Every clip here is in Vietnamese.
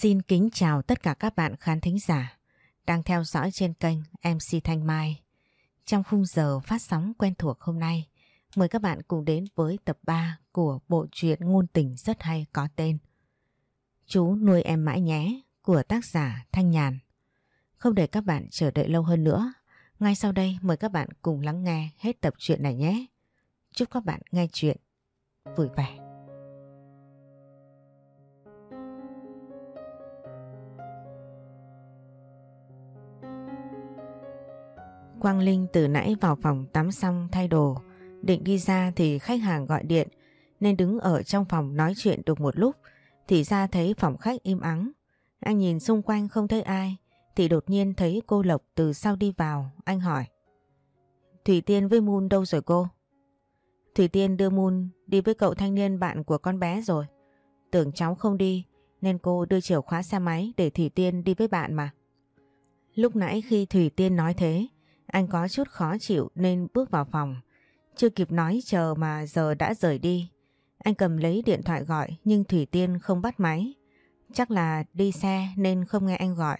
Xin kính chào tất cả các bạn khán thính giả đang theo dõi trên kênh MC Thanh Mai. Trong khung giờ phát sóng quen thuộc hôm nay, mời các bạn cùng đến với tập 3 của bộ truyện ngôn tình rất hay có tên Chú nuôi em mãi nhé của tác giả Thanh Nhàn. Không để các bạn chờ đợi lâu hơn nữa, ngay sau đây mời các bạn cùng lắng nghe hết tập truyện này nhé. Chúc các bạn nghe chuyện vui vẻ. Quang Linh từ nãy vào phòng tắm xong thay đồ, định đi ra thì khách hàng gọi điện nên đứng ở trong phòng nói chuyện được một lúc thì ra thấy phòng khách im ắng. Anh nhìn xung quanh không thấy ai thì đột nhiên thấy cô Lộc từ sau đi vào, anh hỏi. Thủy Tiên với Moon đâu rồi cô? Thủy Tiên đưa Moon đi với cậu thanh niên bạn của con bé rồi. Tưởng cháu không đi nên cô đưa chìa khóa xe máy để Thủy Tiên đi với bạn mà. Lúc nãy khi Thủy Tiên nói thế anh có chút khó chịu nên bước vào phòng. Chưa kịp nói chờ mà giờ đã rời đi. Anh cầm lấy điện thoại gọi nhưng Thủy Tiên không bắt máy. Chắc là đi xe nên không nghe anh gọi.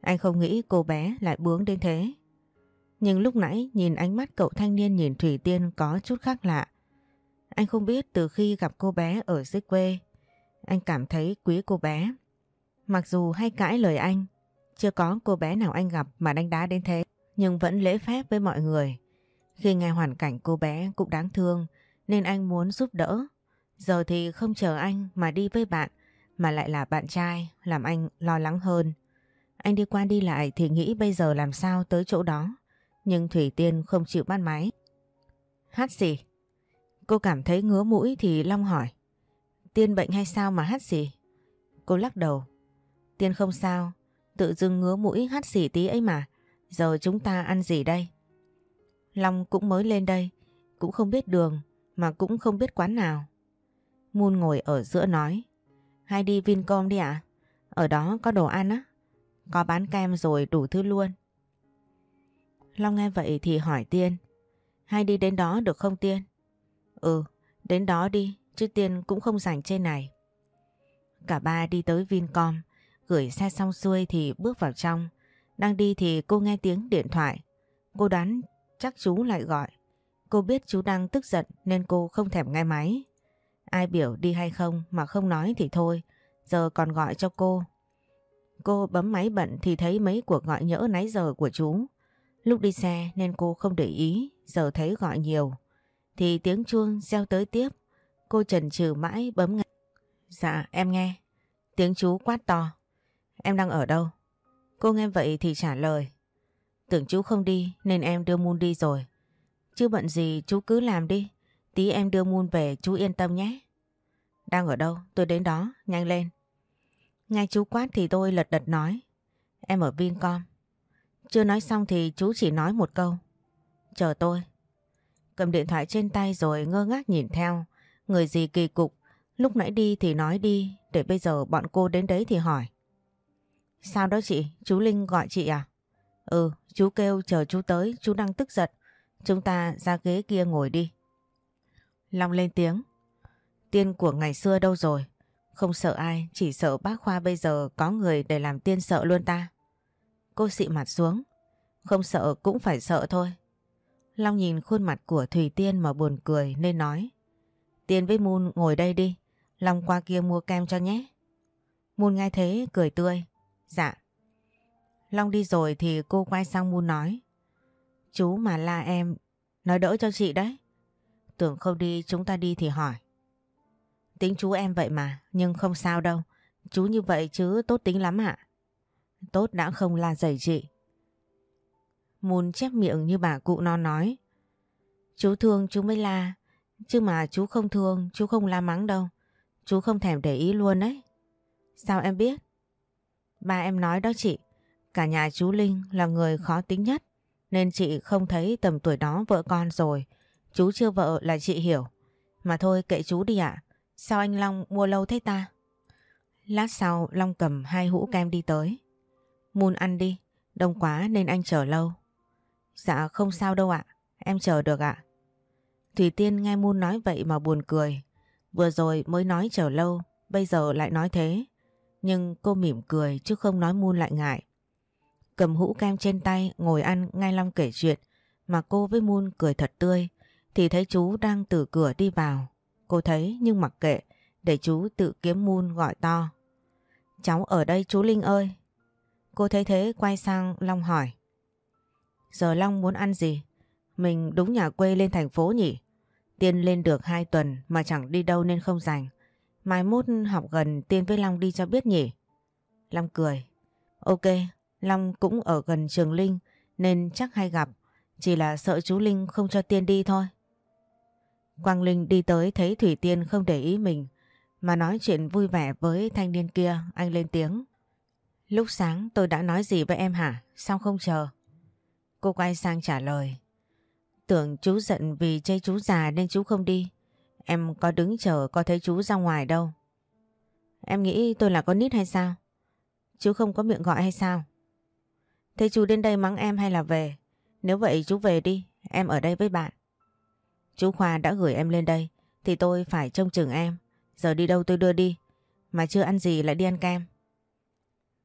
Anh không nghĩ cô bé lại bướng đến thế. Nhưng lúc nãy nhìn ánh mắt cậu thanh niên nhìn Thủy Tiên có chút khác lạ. Anh không biết từ khi gặp cô bé ở dưới quê, anh cảm thấy quý cô bé. Mặc dù hay cãi lời anh, chưa có cô bé nào anh gặp mà đánh đá đến thế nhưng vẫn lễ phép với mọi người. Khi nghe hoàn cảnh cô bé cũng đáng thương nên anh muốn giúp đỡ. Giờ thì không chờ anh mà đi với bạn mà lại là bạn trai làm anh lo lắng hơn. Anh đi qua đi lại thì nghĩ bây giờ làm sao tới chỗ đó. Nhưng Thủy Tiên không chịu bắt máy. Hát gì? Cô cảm thấy ngứa mũi thì Long hỏi. Tiên bệnh hay sao mà hát gì? Cô lắc đầu. Tiên không sao, tự dưng ngứa mũi hát xỉ tí ấy mà. Giờ chúng ta ăn gì đây? Long cũng mới lên đây, cũng không biết đường mà cũng không biết quán nào. Moon ngồi ở giữa nói, hay đi Vincom đi ạ? Ở đó có đồ ăn á, có bán kem rồi đủ thứ luôn. Long nghe vậy thì hỏi Tiên, hay đi đến đó được không Tiên? Ừ, đến đó đi, chứ Tiên cũng không rảnh trên này. Cả ba đi tới Vincom, gửi xe xong xuôi thì bước vào trong. Đang đi thì cô nghe tiếng điện thoại. Cô đoán chắc chú lại gọi. Cô biết chú đang tức giận nên cô không thèm nghe máy. Ai biểu đi hay không mà không nói thì thôi. Giờ còn gọi cho cô. Cô bấm máy bận thì thấy mấy cuộc gọi nhỡ nãy giờ của chú. Lúc đi xe nên cô không để ý, giờ thấy gọi nhiều. Thì tiếng chuông reo tới tiếp. Cô chần chừ mãi bấm ngay. Dạ em nghe. Tiếng chú quát to. Em đang ở đâu? Cô nghe vậy thì trả lời. Tưởng chú không đi, nên em đưa Moon đi rồi. Chứ bận gì chú cứ làm đi. Tí em đưa Moon về, chú yên tâm nhé. Đang ở đâu? Tôi đến đó. Nhanh lên. Ngay chú quát thì tôi lật đật nói. Em ở Vincom. Chưa nói xong thì chú chỉ nói một câu. Chờ tôi. Cầm điện thoại trên tay rồi ngơ ngác nhìn theo. Người gì kỳ cục. Lúc nãy đi thì nói đi. Để bây giờ bọn cô đến đấy thì hỏi. Sao đó chị? Chú Linh gọi chị à? Ừ, chú kêu chờ chú tới, chú đang tức giận. Chúng ta ra ghế kia ngồi đi. Long lên tiếng. Tiên của ngày xưa đâu rồi? Không sợ ai, chỉ sợ bác Khoa bây giờ có người để làm tiên sợ luôn ta. Cô xị mặt xuống. Không sợ cũng phải sợ thôi. Long nhìn khuôn mặt của Thủy Tiên mà buồn cười nên nói. Tiên với Moon ngồi đây đi. Long qua kia mua kem cho nhé. Moon nghe thế cười tươi. Dạ. Long đi rồi thì cô quay sang Moon nói. Chú mà la em, nói đỡ cho chị đấy. Tưởng không đi chúng ta đi thì hỏi. Tính chú em vậy mà, nhưng không sao đâu. Chú như vậy chứ tốt tính lắm ạ. Tốt đã không la dày chị. Moon chép miệng như bà cụ non nói. Chú thương chú mới la, chứ mà chú không thương chú không la mắng đâu. Chú không thèm để ý luôn đấy. Sao em biết? Ba em nói đó chị, cả nhà chú Linh là người khó tính nhất, nên chị không thấy tầm tuổi đó vợ con rồi. Chú chưa vợ là chị hiểu. Mà thôi kệ chú đi ạ. Sao anh Long mua lâu thế ta? Lát sau Long cầm hai hũ kem đi tới. muôn ăn đi, đông quá nên anh chờ lâu. Dạ không sao đâu ạ, em chờ được ạ. Thủy Tiên nghe muôn nói vậy mà buồn cười. Vừa rồi mới nói chờ lâu, bây giờ lại nói thế nhưng cô mỉm cười chứ không nói muôn lại ngại. Cầm hũ kem trên tay, ngồi ăn ngay Long kể chuyện mà cô với Moon cười thật tươi, thì thấy chú đang từ cửa đi vào. Cô thấy nhưng mặc kệ, để chú tự kiếm Moon gọi to. Cháu ở đây chú Linh ơi. Cô thấy thế quay sang Long hỏi. Giờ Long muốn ăn gì? Mình đúng nhà quê lên thành phố nhỉ? Tiên lên được 2 tuần mà chẳng đi đâu nên không rảnh. Mai mốt học gần Tiên với Long đi cho biết nhỉ? Long cười. Ok, Long cũng ở gần trường Linh nên chắc hay gặp. Chỉ là sợ chú Linh không cho Tiên đi thôi. Quang Linh đi tới thấy Thủy Tiên không để ý mình mà nói chuyện vui vẻ với thanh niên kia anh lên tiếng. Lúc sáng tôi đã nói gì với em hả? Sao không chờ? Cô quay sang trả lời. Tưởng chú giận vì chê chú già nên chú không đi. Em có đứng chờ có thấy chú ra ngoài đâu. Em nghĩ tôi là con nít hay sao? Chú không có miệng gọi hay sao? Thế chú đến đây mắng em hay là về? Nếu vậy chú về đi, em ở đây với bạn. Chú Khoa đã gửi em lên đây, thì tôi phải trông chừng em. Giờ đi đâu tôi đưa đi, mà chưa ăn gì lại đi ăn kem.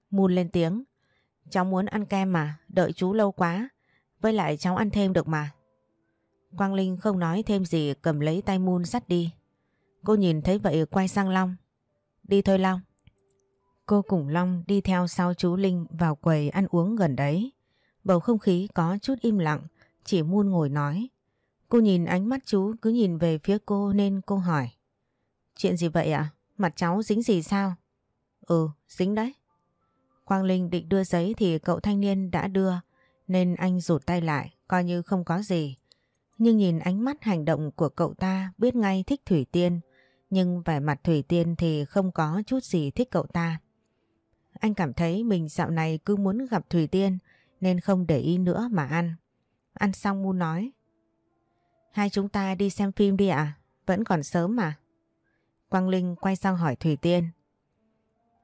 Mùn lên tiếng, cháu muốn ăn kem mà, đợi chú lâu quá, với lại cháu ăn thêm được mà. Quang Linh không nói thêm gì cầm lấy tay Moon sắt đi. Cô nhìn thấy vậy quay sang Long. Đi thôi Long. Cô cùng Long đi theo sau chú Linh vào quầy ăn uống gần đấy. Bầu không khí có chút im lặng, chỉ Moon ngồi nói. Cô nhìn ánh mắt chú cứ nhìn về phía cô nên cô hỏi. Chuyện gì vậy ạ? Mặt cháu dính gì sao? Ừ, dính đấy. Quang Linh định đưa giấy thì cậu thanh niên đã đưa nên anh rụt tay lại coi như không có gì. Nhưng nhìn ánh mắt hành động của cậu ta biết ngay thích Thủy Tiên nhưng vẻ mặt Thủy Tiên thì không có chút gì thích cậu ta. Anh cảm thấy mình dạo này cứ muốn gặp Thủy Tiên nên không để ý nữa mà ăn. Ăn xong Mu nói Hai chúng ta đi xem phim đi ạ, vẫn còn sớm mà. Quang Linh quay sang hỏi Thủy Tiên.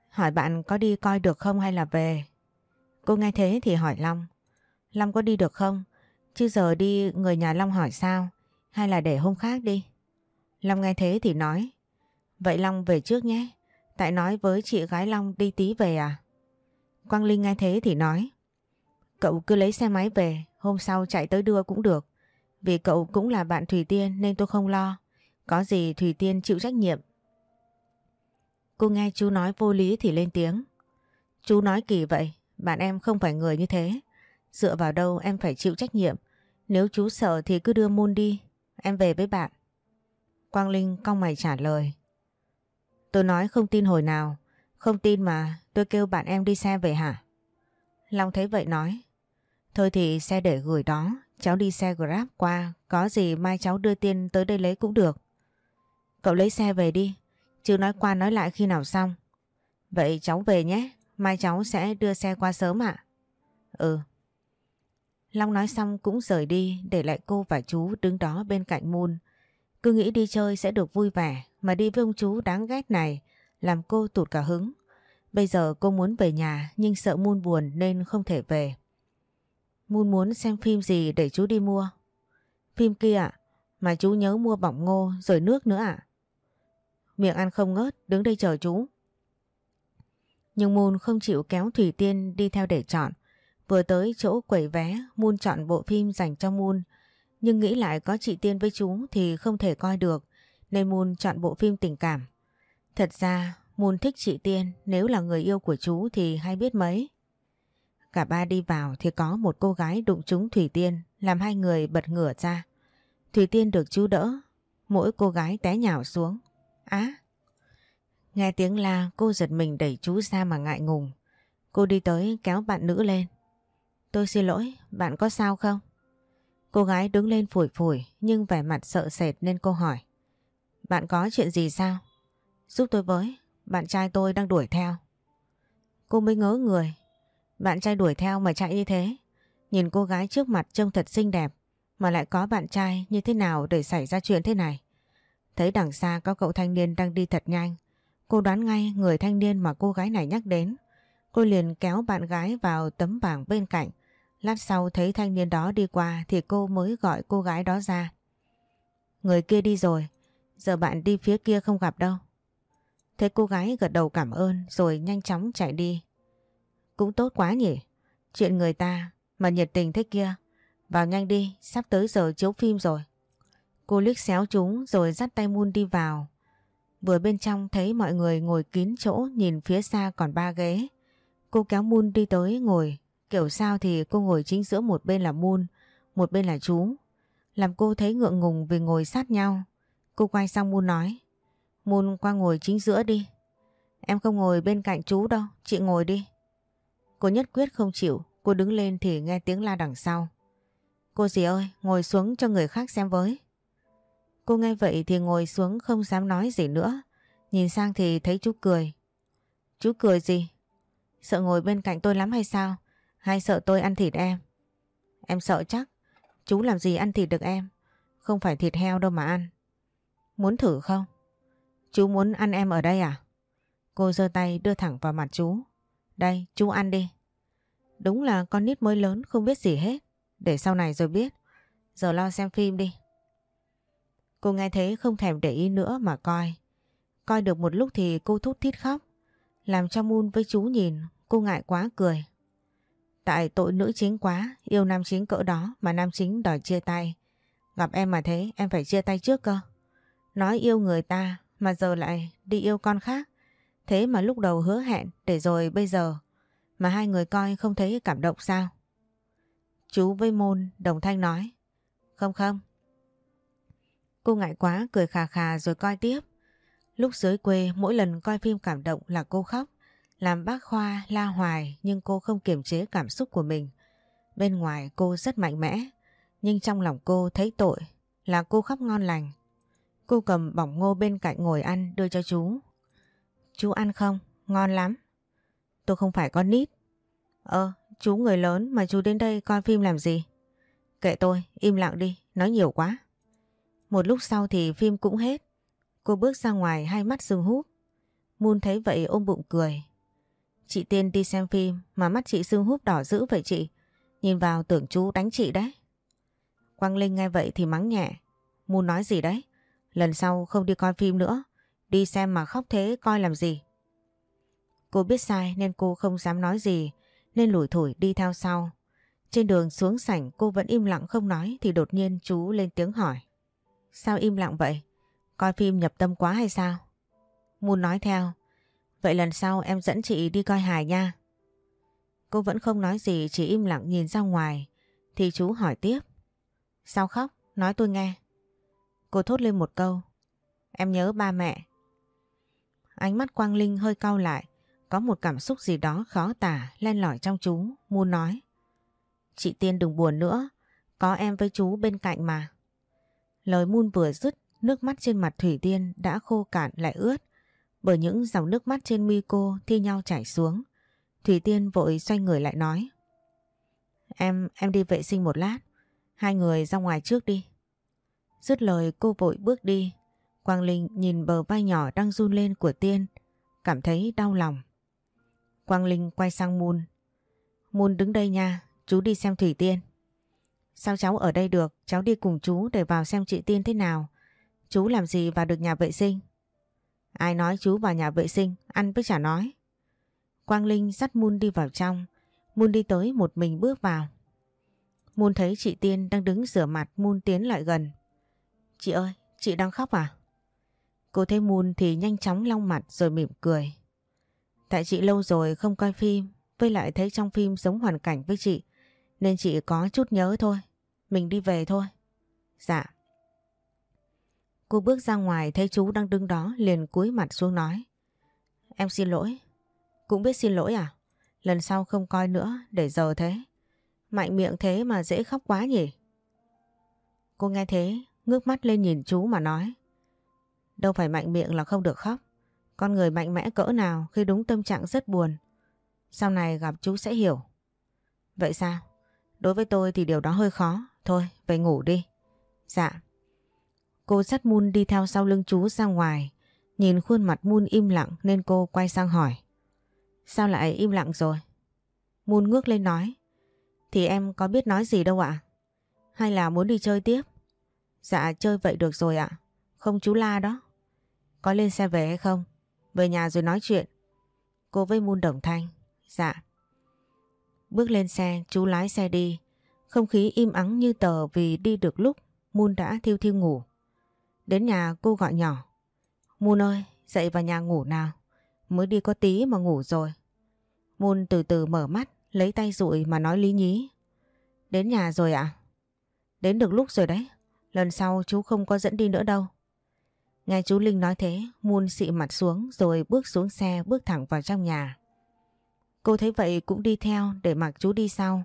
Hỏi bạn có đi coi được không hay là về? Cô nghe thế thì hỏi Long. Long có đi được không? Chứ giờ đi người nhà Long hỏi sao? Hay là để hôm khác đi? Long nghe thế thì nói. Vậy Long về trước nhé. Tại nói với chị gái Long đi tí về à? Quang Linh nghe thế thì nói. Cậu cứ lấy xe máy về, hôm sau chạy tới đưa cũng được. Vì cậu cũng là bạn Thủy Tiên nên tôi không lo. Có gì Thủy Tiên chịu trách nhiệm. Cô nghe chú nói vô lý thì lên tiếng. Chú nói kỳ vậy, bạn em không phải người như thế. Dựa vào đâu em phải chịu trách nhiệm. Nếu chú sợ thì cứ đưa môn đi, em về với bạn. Quang Linh cong mày trả lời. Tôi nói không tin hồi nào, không tin mà tôi kêu bạn em đi xe về hả? Long thấy vậy nói. Thôi thì xe để gửi đó, cháu đi xe Grab qua, có gì mai cháu đưa tiền tới đây lấy cũng được. Cậu lấy xe về đi, chứ nói qua nói lại khi nào xong. Vậy cháu về nhé, mai cháu sẽ đưa xe qua sớm ạ. Ừ. Long nói xong cũng rời đi để lại cô và chú đứng đó bên cạnh Moon. Cứ nghĩ đi chơi sẽ được vui vẻ mà đi với ông chú đáng ghét này làm cô tụt cả hứng. Bây giờ cô muốn về nhà nhưng sợ Moon buồn nên không thể về. Moon muốn xem phim gì để chú đi mua. Phim kia ạ, mà chú nhớ mua bỏng ngô rồi nước nữa ạ. Miệng ăn không ngớt, đứng đây chờ chú. Nhưng Moon không chịu kéo Thủy Tiên đi theo để chọn. Vừa tới chỗ quẩy vé, Moon chọn bộ phim dành cho Moon. Nhưng nghĩ lại có chị Tiên với chú thì không thể coi được, nên Moon chọn bộ phim tình cảm. Thật ra, Moon thích chị Tiên, nếu là người yêu của chú thì hay biết mấy. Cả ba đi vào thì có một cô gái đụng trúng Thủy Tiên, làm hai người bật ngửa ra. Thủy Tiên được chú đỡ, mỗi cô gái té nhào xuống. Á! Nghe tiếng la cô giật mình đẩy chú ra mà ngại ngùng. Cô đi tới kéo bạn nữ lên. Tôi xin lỗi, bạn có sao không? Cô gái đứng lên phủi phủi nhưng vẻ mặt sợ sệt nên cô hỏi. Bạn có chuyện gì sao? Giúp tôi với, bạn trai tôi đang đuổi theo. Cô mới ngớ người. Bạn trai đuổi theo mà chạy như thế. Nhìn cô gái trước mặt trông thật xinh đẹp mà lại có bạn trai như thế nào để xảy ra chuyện thế này. Thấy đằng xa có cậu thanh niên đang đi thật nhanh. Cô đoán ngay người thanh niên mà cô gái này nhắc đến. Cô liền kéo bạn gái vào tấm bảng bên cạnh. Lát sau thấy thanh niên đó đi qua thì cô mới gọi cô gái đó ra. Người kia đi rồi, giờ bạn đi phía kia không gặp đâu. Thấy cô gái gật đầu cảm ơn rồi nhanh chóng chạy đi. Cũng tốt quá nhỉ. Chuyện người ta mà nhiệt tình thế kia. Vào nhanh đi, sắp tới giờ chiếu phim rồi. Cô liếc xéo chúng rồi dắt tay Moon đi vào. Vừa bên trong thấy mọi người ngồi kín chỗ nhìn phía xa còn ba ghế. Cô kéo Moon đi tới ngồi. Kiểu sao thì cô ngồi chính giữa một bên là Moon, một bên là chú. Làm cô thấy ngượng ngùng vì ngồi sát nhau. Cô quay sang Moon nói. Moon qua ngồi chính giữa đi. Em không ngồi bên cạnh chú đâu, chị ngồi đi. Cô nhất quyết không chịu, cô đứng lên thì nghe tiếng la đằng sau. Cô dì ơi, ngồi xuống cho người khác xem với. Cô nghe vậy thì ngồi xuống không dám nói gì nữa. Nhìn sang thì thấy chú cười. Chú cười gì? Sợ ngồi bên cạnh tôi lắm hay sao? Hay sợ tôi ăn thịt em? Em sợ chắc. Chú làm gì ăn thịt được em? Không phải thịt heo đâu mà ăn. Muốn thử không? Chú muốn ăn em ở đây à? Cô giơ tay đưa thẳng vào mặt chú. Đây, chú ăn đi. Đúng là con nít mới lớn không biết gì hết. Để sau này rồi biết. Giờ lo xem phim đi. Cô nghe thế không thèm để ý nữa mà coi. Coi được một lúc thì cô thút thít khóc. Làm cho Moon với chú nhìn, cô ngại quá cười. Tại tội nữ chính quá, yêu nam chính cỡ đó mà nam chính đòi chia tay. Gặp em mà thế, em phải chia tay trước cơ. Nói yêu người ta mà giờ lại đi yêu con khác. Thế mà lúc đầu hứa hẹn để rồi bây giờ mà hai người coi không thấy cảm động sao? Chú với môn đồng thanh nói. Không không. Cô ngại quá cười khà khà rồi coi tiếp. Lúc dưới quê mỗi lần coi phim cảm động là cô khóc. Làm bác Khoa la hoài nhưng cô không kiềm chế cảm xúc của mình. Bên ngoài cô rất mạnh mẽ. Nhưng trong lòng cô thấy tội là cô khóc ngon lành. Cô cầm bỏng ngô bên cạnh ngồi ăn đưa cho chú. Chú ăn không? Ngon lắm. Tôi không phải con nít. Ờ, chú người lớn mà chú đến đây coi phim làm gì? Kệ tôi, im lặng đi, nói nhiều quá. Một lúc sau thì phim cũng hết. Cô bước ra ngoài hai mắt sưng húp. Moon thấy vậy ôm bụng cười. Chị Tiên đi xem phim mà mắt chị sưng húp đỏ dữ vậy chị. Nhìn vào tưởng chú đánh chị đấy. Quang Linh nghe vậy thì mắng nhẹ. Muốn nói gì đấy? Lần sau không đi coi phim nữa. Đi xem mà khóc thế coi làm gì? Cô biết sai nên cô không dám nói gì, nên lủi thủi đi theo sau. Trên đường xuống sảnh, cô vẫn im lặng không nói thì đột nhiên chú lên tiếng hỏi. Sao im lặng vậy? Coi phim nhập tâm quá hay sao? Muốn nói theo. Vậy lần sau em dẫn chị đi coi hài nha. Cô vẫn không nói gì chỉ im lặng nhìn ra ngoài. Thì chú hỏi tiếp. Sao khóc? Nói tôi nghe. Cô thốt lên một câu. Em nhớ ba mẹ. Ánh mắt Quang Linh hơi cau lại. Có một cảm xúc gì đó khó tả len lỏi trong chú. muôn nói. Chị Tiên đừng buồn nữa. Có em với chú bên cạnh mà. Lời Moon vừa dứt, nước mắt trên mặt Thủy Tiên đã khô cạn lại ướt. Bởi những dòng nước mắt trên mi cô thi nhau chảy xuống. Thủy Tiên vội xoay người lại nói. Em, em đi vệ sinh một lát. Hai người ra ngoài trước đi. Dứt lời cô vội bước đi. Quang Linh nhìn bờ vai nhỏ đang run lên của Tiên. Cảm thấy đau lòng. Quang Linh quay sang Moon. Moon đứng đây nha, chú đi xem Thủy Tiên. Sao cháu ở đây được, cháu đi cùng chú để vào xem chị Tiên thế nào. Chú làm gì vào được nhà vệ sinh? Ai nói chú vào nhà vệ sinh, ăn với chả nói. Quang Linh dắt Moon đi vào trong. Moon đi tới một mình bước vào. Moon thấy chị Tiên đang đứng rửa mặt Moon tiến lại gần. Chị ơi, chị đang khóc à? Cô thấy Moon thì nhanh chóng long mặt rồi mỉm cười. Tại chị lâu rồi không coi phim, với lại thấy trong phim giống hoàn cảnh với chị, nên chị có chút nhớ thôi. Mình đi về thôi. Dạ. Cô bước ra ngoài thấy chú đang đứng đó liền cúi mặt xuống nói. Em xin lỗi. Cũng biết xin lỗi à? Lần sau không coi nữa để giờ thế. Mạnh miệng thế mà dễ khóc quá nhỉ? Cô nghe thế ngước mắt lên nhìn chú mà nói. Đâu phải mạnh miệng là không được khóc. Con người mạnh mẽ cỡ nào khi đúng tâm trạng rất buồn. Sau này gặp chú sẽ hiểu. Vậy sao? Đối với tôi thì điều đó hơi khó. Thôi, về ngủ đi. Dạ. Cô dắt Moon đi theo sau lưng chú ra ngoài. Nhìn khuôn mặt Moon im lặng nên cô quay sang hỏi. Sao lại im lặng rồi? Moon ngước lên nói. Thì em có biết nói gì đâu ạ? Hay là muốn đi chơi tiếp? Dạ chơi vậy được rồi ạ. Không chú la đó. Có lên xe về hay không? Về nhà rồi nói chuyện. Cô với Moon đồng thanh. Dạ. Bước lên xe, chú lái xe đi. Không khí im ắng như tờ vì đi được lúc Moon đã thiêu thiêu ngủ. Đến nhà cô gọi nhỏ. Moon ơi, dậy vào nhà ngủ nào. Mới đi có tí mà ngủ rồi. Moon từ từ mở mắt, lấy tay rụi mà nói lý nhí. Đến nhà rồi ạ? Đến được lúc rồi đấy. Lần sau chú không có dẫn đi nữa đâu. Nghe chú Linh nói thế, Moon xị mặt xuống rồi bước xuống xe bước thẳng vào trong nhà. Cô thấy vậy cũng đi theo để mặc chú đi sau.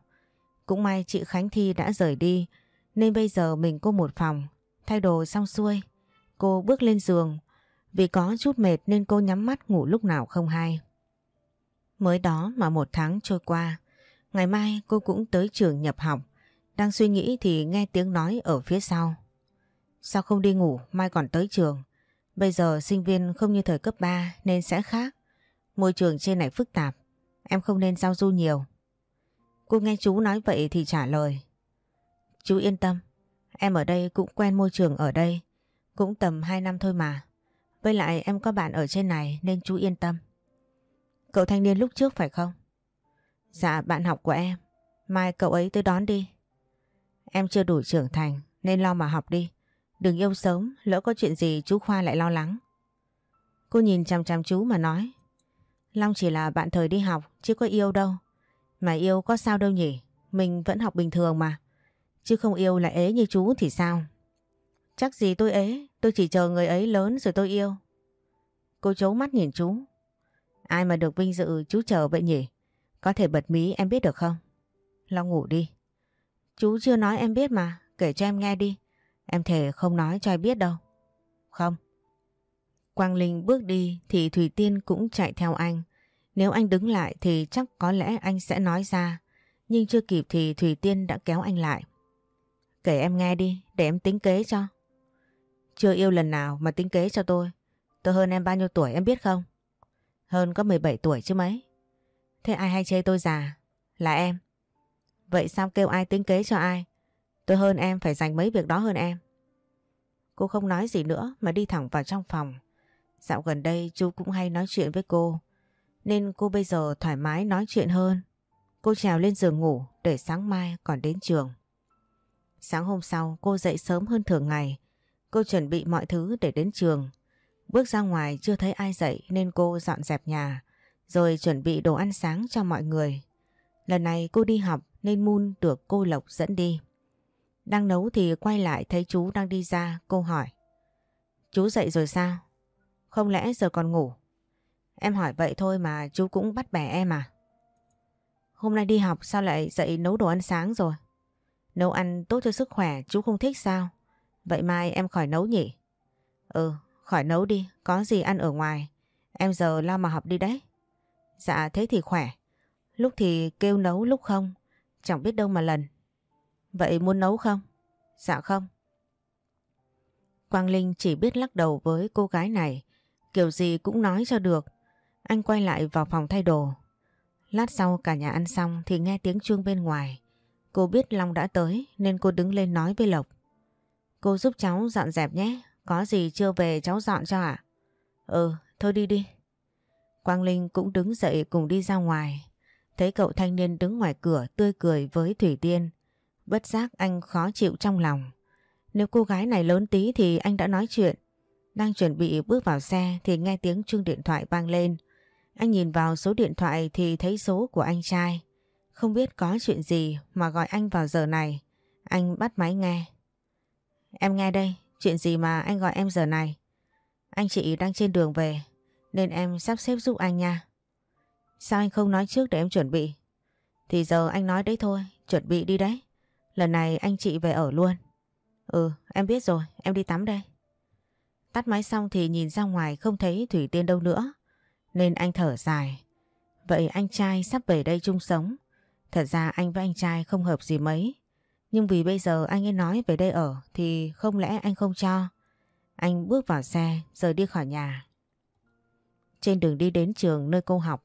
Cũng may chị Khánh Thi đã rời đi nên bây giờ mình có một phòng. Thay đồ xong xuôi, cô bước lên giường. Vì có chút mệt nên cô nhắm mắt ngủ lúc nào không hay. Mới đó mà một tháng trôi qua, ngày mai cô cũng tới trường nhập học. Đang suy nghĩ thì nghe tiếng nói ở phía sau. Sao không đi ngủ, mai còn tới trường. Bây giờ sinh viên không như thời cấp 3 nên sẽ khác. Môi trường trên này phức tạp, em không nên giao du nhiều. Cô nghe chú nói vậy thì trả lời. Chú yên tâm, em ở đây cũng quen môi trường ở đây, cũng tầm 2 năm thôi mà. Với lại em có bạn ở trên này nên chú yên tâm. Cậu thanh niên lúc trước phải không? Dạ bạn học của em, mai cậu ấy tới đón đi. Em chưa đủ trưởng thành nên lo mà học đi. Đừng yêu sớm, lỡ có chuyện gì chú Khoa lại lo lắng. Cô nhìn chằm chằm chú mà nói. Long chỉ là bạn thời đi học, chứ có yêu đâu. Mà yêu có sao đâu nhỉ, mình vẫn học bình thường mà. Chứ không yêu lại ế như chú thì sao? Chắc gì tôi ấy tôi chỉ chờ người ấy lớn rồi tôi yêu. Cô chấu mắt nhìn chú. Ai mà được vinh dự chú chờ vậy nhỉ? Có thể bật mí em biết được không? lo ngủ đi. Chú chưa nói em biết mà, kể cho em nghe đi. Em thề không nói cho ai biết đâu. Không. Quang Linh bước đi thì Thủy Tiên cũng chạy theo anh. Nếu anh đứng lại thì chắc có lẽ anh sẽ nói ra. Nhưng chưa kịp thì Thủy Tiên đã kéo anh lại. Kể em nghe đi, để em tính kế cho. Chưa yêu lần nào mà tính kế cho tôi. Tôi hơn em bao nhiêu tuổi em biết không? Hơn có 17 tuổi chứ mấy. Thế ai hay chê tôi già? Là em. Vậy sao kêu ai tính kế cho ai? Tôi hơn em phải dành mấy việc đó hơn em. Cô không nói gì nữa mà đi thẳng vào trong phòng. Dạo gần đây chú cũng hay nói chuyện với cô. Nên cô bây giờ thoải mái nói chuyện hơn. Cô trèo lên giường ngủ để sáng mai còn đến trường. Sáng hôm sau, cô dậy sớm hơn thường ngày. Cô chuẩn bị mọi thứ để đến trường. Bước ra ngoài chưa thấy ai dậy nên cô dọn dẹp nhà. Rồi chuẩn bị đồ ăn sáng cho mọi người. Lần này cô đi học nên Moon được cô Lộc dẫn đi. Đang nấu thì quay lại thấy chú đang đi ra, cô hỏi. Chú dậy rồi sao? Không lẽ giờ còn ngủ? Em hỏi vậy thôi mà chú cũng bắt bẻ em à? Hôm nay đi học sao lại dậy nấu đồ ăn sáng rồi? Nấu ăn tốt cho sức khỏe chú không thích sao? Vậy mai em khỏi nấu nhỉ? Ừ, khỏi nấu đi, có gì ăn ở ngoài. Em giờ lo mà học đi đấy. Dạ thế thì khỏe. Lúc thì kêu nấu lúc không. Chẳng biết đâu mà lần. Vậy muốn nấu không? Dạ không. Quang Linh chỉ biết lắc đầu với cô gái này. Kiểu gì cũng nói cho được. Anh quay lại vào phòng thay đồ. Lát sau cả nhà ăn xong thì nghe tiếng chuông bên ngoài. Cô biết Long đã tới nên cô đứng lên nói với Lộc. Cô giúp cháu dọn dẹp nhé. Có gì chưa về cháu dọn cho ạ? Ừ, thôi đi đi. Quang Linh cũng đứng dậy cùng đi ra ngoài. Thấy cậu thanh niên đứng ngoài cửa tươi cười với Thủy Tiên. Bất giác anh khó chịu trong lòng. Nếu cô gái này lớn tí thì anh đã nói chuyện. Đang chuẩn bị bước vào xe thì nghe tiếng chuông điện thoại vang lên. Anh nhìn vào số điện thoại thì thấy số của anh trai. Không biết có chuyện gì mà gọi anh vào giờ này. Anh bắt máy nghe. Em nghe đây, chuyện gì mà anh gọi em giờ này? Anh chị đang trên đường về, nên em sắp xếp giúp anh nha. Sao anh không nói trước để em chuẩn bị? Thì giờ anh nói đấy thôi, chuẩn bị đi đấy. Lần này anh chị về ở luôn. Ừ, em biết rồi, em đi tắm đây. Tắt máy xong thì nhìn ra ngoài không thấy Thủy Tiên đâu nữa. Nên anh thở dài. Vậy anh trai sắp về đây chung sống. Thật ra anh với anh trai không hợp gì mấy. Nhưng vì bây giờ anh ấy nói về đây ở thì không lẽ anh không cho. Anh bước vào xe, rời đi khỏi nhà. Trên đường đi đến trường nơi cô học,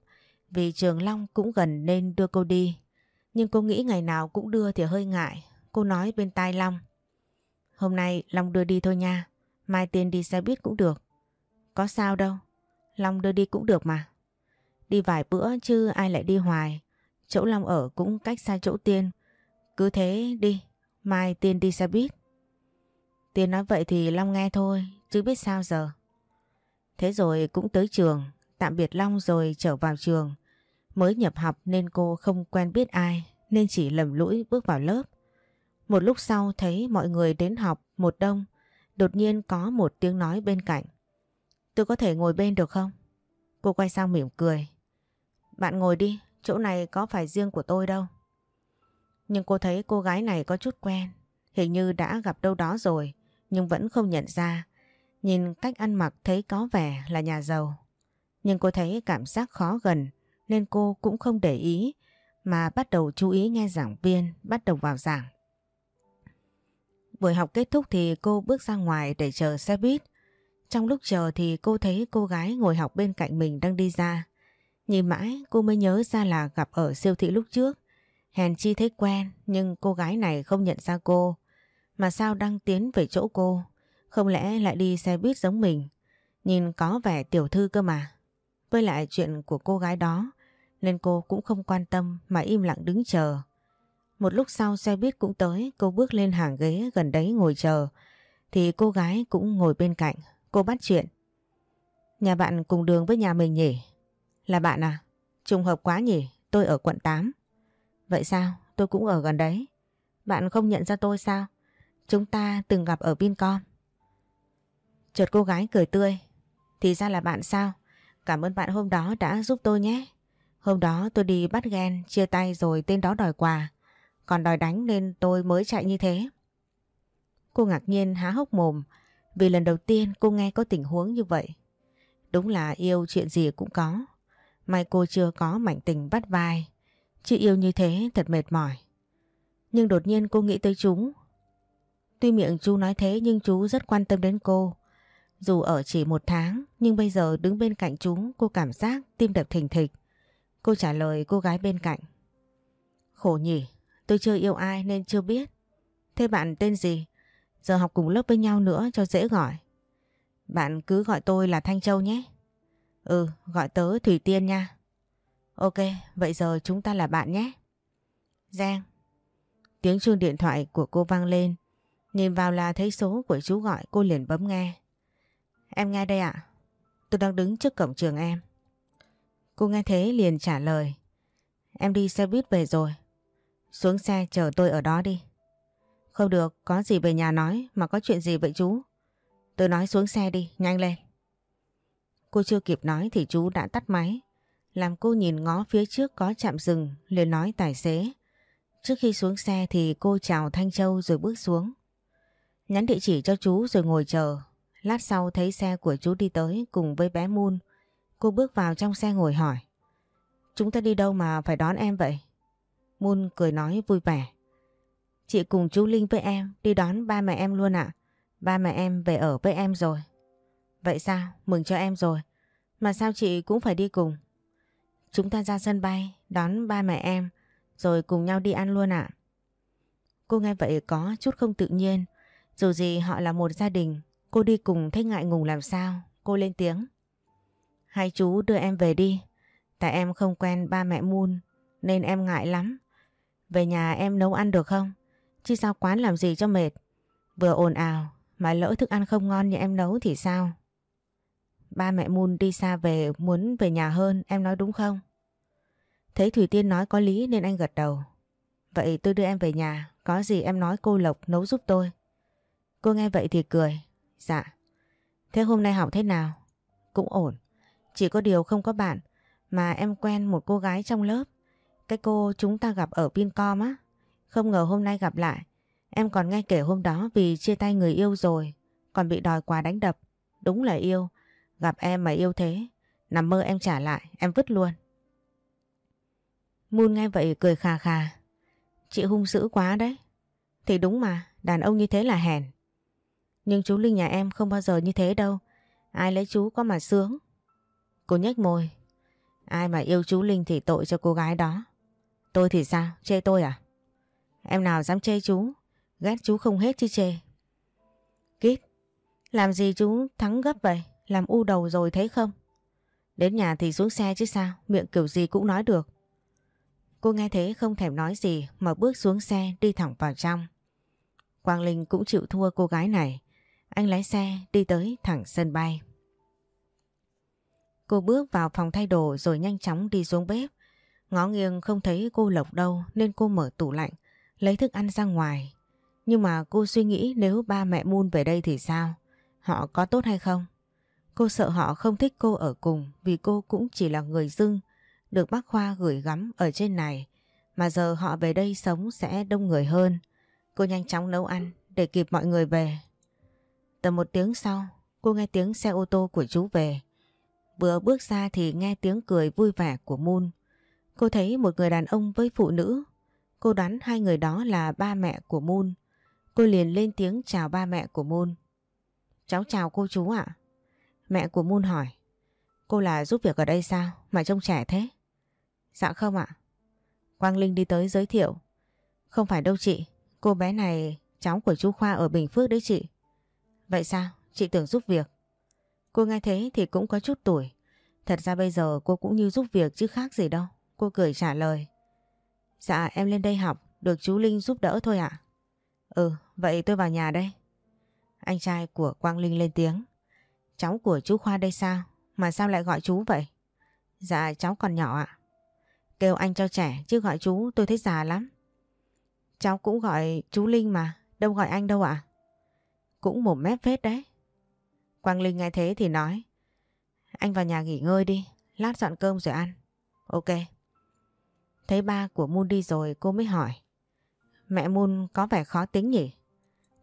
vì trường Long cũng gần nên đưa cô đi. Nhưng cô nghĩ ngày nào cũng đưa thì hơi ngại. Cô nói bên tai Long. Hôm nay Long đưa đi thôi nha. Mai tiên đi xe buýt cũng được. Có sao đâu. Long đưa đi cũng được mà. Đi vài bữa chứ ai lại đi hoài. Chỗ Long ở cũng cách xa chỗ Tiên. Cứ thế đi, mai Tiên đi xe buýt. Tiên nói vậy thì Long nghe thôi, chứ biết sao giờ. Thế rồi cũng tới trường, tạm biệt Long rồi trở vào trường. Mới nhập học nên cô không quen biết ai, nên chỉ lầm lũi bước vào lớp. Một lúc sau thấy mọi người đến học một đông, đột nhiên có một tiếng nói bên cạnh. Tôi có thể ngồi bên được không? Cô quay sang mỉm cười. Bạn ngồi đi, chỗ này có phải riêng của tôi đâu. Nhưng cô thấy cô gái này có chút quen, hình như đã gặp đâu đó rồi, nhưng vẫn không nhận ra. Nhìn cách ăn mặc thấy có vẻ là nhà giàu. Nhưng cô thấy cảm giác khó gần nên cô cũng không để ý mà bắt đầu chú ý nghe giảng viên bắt đầu vào giảng. Buổi học kết thúc thì cô bước ra ngoài để chờ xe buýt. Trong lúc chờ thì cô thấy cô gái ngồi học bên cạnh mình đang đi ra. Nhìn mãi cô mới nhớ ra là gặp ở siêu thị lúc trước. Hèn chi thấy quen nhưng cô gái này không nhận ra cô. Mà sao đang tiến về chỗ cô? Không lẽ lại đi xe buýt giống mình? Nhìn có vẻ tiểu thư cơ mà. Với lại chuyện của cô gái đó nên cô cũng không quan tâm mà im lặng đứng chờ. Một lúc sau xe buýt cũng tới, cô bước lên hàng ghế gần đấy ngồi chờ. Thì cô gái cũng ngồi bên cạnh, cô bắt chuyện. Nhà bạn cùng đường với nhà mình nhỉ? Là bạn à? Trùng hợp quá nhỉ, tôi ở quận 8. Vậy sao? Tôi cũng ở gần đấy. Bạn không nhận ra tôi sao? Chúng ta từng gặp ở Vincom. Chợt cô gái cười tươi. Thì ra là bạn sao? Cảm ơn bạn hôm đó đã giúp tôi nhé. Hôm đó tôi đi bắt ghen, chia tay rồi tên đó đòi quà. Còn đòi đánh nên tôi mới chạy như thế. Cô ngạc nhiên há hốc mồm vì lần đầu tiên cô nghe có tình huống như vậy. Đúng là yêu chuyện gì cũng có. May cô chưa có mảnh tình bắt vai. Chứ yêu như thế thật mệt mỏi. Nhưng đột nhiên cô nghĩ tới chú. Tuy miệng chú nói thế nhưng chú rất quan tâm đến cô. Dù ở chỉ một tháng nhưng bây giờ đứng bên cạnh chú cô cảm giác tim đập thình thịch. Cô trả lời cô gái bên cạnh. Khổ nhỉ, tôi chưa yêu ai nên chưa biết. Thế bạn tên gì? Giờ học cùng lớp với nhau nữa cho dễ gọi. Bạn cứ gọi tôi là Thanh Châu nhé. Ừ, gọi tớ Thủy Tiên nha. Ok, vậy giờ chúng ta là bạn nhé. Giang. Tiếng chuông điện thoại của cô vang lên. Nhìn vào là thấy số của chú gọi cô liền bấm nghe. Em nghe đây ạ. Tôi đang đứng trước cổng trường em. Cô nghe thế liền trả lời. Em đi xe buýt về rồi. Xuống xe chờ tôi ở đó đi. Không được, có gì về nhà nói mà có chuyện gì vậy chú? Tôi nói xuống xe đi, nhanh lên. Cô chưa kịp nói thì chú đã tắt máy. Làm cô nhìn ngó phía trước có chạm rừng, liền nói tài xế. Trước khi xuống xe thì cô chào Thanh Châu rồi bước xuống. Nhắn địa chỉ cho chú rồi ngồi chờ. Lát sau thấy xe của chú đi tới cùng với bé Moon. Cô bước vào trong xe ngồi hỏi. Chúng ta đi đâu mà phải đón em vậy? Moon cười nói vui vẻ. Chị cùng chú Linh với em, đi đón ba mẹ em luôn ạ. Ba mẹ em về ở với em rồi. Vậy sao? Mừng cho em rồi. Mà sao chị cũng phải đi cùng? Chúng ta ra sân bay, đón ba mẹ em, rồi cùng nhau đi ăn luôn ạ. Cô nghe vậy có chút không tự nhiên. Dù gì họ là một gia đình, cô đi cùng thấy ngại ngùng làm sao. Cô lên tiếng. Hai chú đưa em về đi. Tại em không quen ba mẹ Moon nên em ngại lắm. Về nhà em nấu ăn được không? Chứ sao quán làm gì cho mệt. Vừa ồn ào mà lỡ thức ăn không ngon như em nấu thì sao? Ba mẹ Moon đi xa về muốn về nhà hơn em nói đúng không? Thấy Thủy Tiên nói có lý nên anh gật đầu. Vậy tôi đưa em về nhà, có gì em nói cô Lộc nấu giúp tôi. Cô nghe vậy thì cười. Dạ. Thế hôm nay học thế nào? Cũng ổn. Chỉ có điều không có bạn mà em quen một cô gái trong lớp. Cái cô chúng ta gặp ở Vincom á. Không ngờ hôm nay gặp lại. Em còn nghe kể hôm đó vì chia tay người yêu rồi. Còn bị đòi quà đánh đập. Đúng là yêu. Gặp em mà yêu thế. Nằm mơ em trả lại. Em vứt luôn. Moon nghe vậy cười khà khà. Chị hung dữ quá đấy. Thì đúng mà. Đàn ông như thế là hèn. Nhưng chú Linh nhà em không bao giờ như thế đâu. Ai lấy chú có mà sướng. Cô nhếch môi. Ai mà yêu chú Linh thì tội cho cô gái đó. Tôi thì sao? Chê tôi à? Em nào dám chê chú? Ghét chú không hết chứ chê. Kít, làm gì chú thắng gấp vậy? Làm u đầu rồi thấy không? Đến nhà thì xuống xe chứ sao, miệng kiểu gì cũng nói được. Cô nghe thế không thèm nói gì mà bước xuống xe đi thẳng vào trong. Quang Linh cũng chịu thua cô gái này. Anh lái xe đi tới thẳng sân bay. Cô bước vào phòng thay đồ rồi nhanh chóng đi xuống bếp. Ngó nghiêng không thấy cô Lộc đâu nên cô mở tủ lạnh, lấy thức ăn ra ngoài. Nhưng mà cô suy nghĩ nếu ba mẹ Moon về đây thì sao? Họ có tốt hay không? Cô sợ họ không thích cô ở cùng vì cô cũng chỉ là người dưng được bác Khoa gửi gắm ở trên này. Mà giờ họ về đây sống sẽ đông người hơn. Cô nhanh chóng nấu ăn để kịp mọi người về. Tầm một tiếng sau, cô nghe tiếng xe ô tô của chú về. Vừa bước ra thì nghe tiếng cười vui vẻ của Moon. Cô thấy một người đàn ông với phụ nữ. Cô đoán hai người đó là ba mẹ của Moon. Cô liền lên tiếng chào ba mẹ của Moon. Cháu chào cô chú ạ. Mẹ của Moon hỏi. Cô là giúp việc ở đây sao? Mà trông trẻ thế. Dạ không ạ. Quang Linh đi tới giới thiệu. Không phải đâu chị. Cô bé này cháu của chú Khoa ở Bình Phước đấy chị. Vậy sao? Chị tưởng giúp việc. Cô nghe thế thì cũng có chút tuổi. Thật ra bây giờ cô cũng như giúp việc chứ khác gì đâu. Cô cười trả lời. Dạ em lên đây học, được chú Linh giúp đỡ thôi ạ. Ừ, vậy tôi vào nhà đây. Anh trai của Quang Linh lên tiếng. Cháu của chú Khoa đây sao? Mà sao lại gọi chú vậy? Dạ cháu còn nhỏ ạ. Kêu anh cho trẻ chứ gọi chú tôi thấy già lắm. Cháu cũng gọi chú Linh mà, đâu gọi anh đâu ạ. Cũng một mép phết đấy. Quang Linh nghe thế thì nói. Anh vào nhà nghỉ ngơi đi, lát dọn cơm rồi ăn. Ok. Thấy ba của Moon đi rồi cô mới hỏi. Mẹ Moon có vẻ khó tính nhỉ?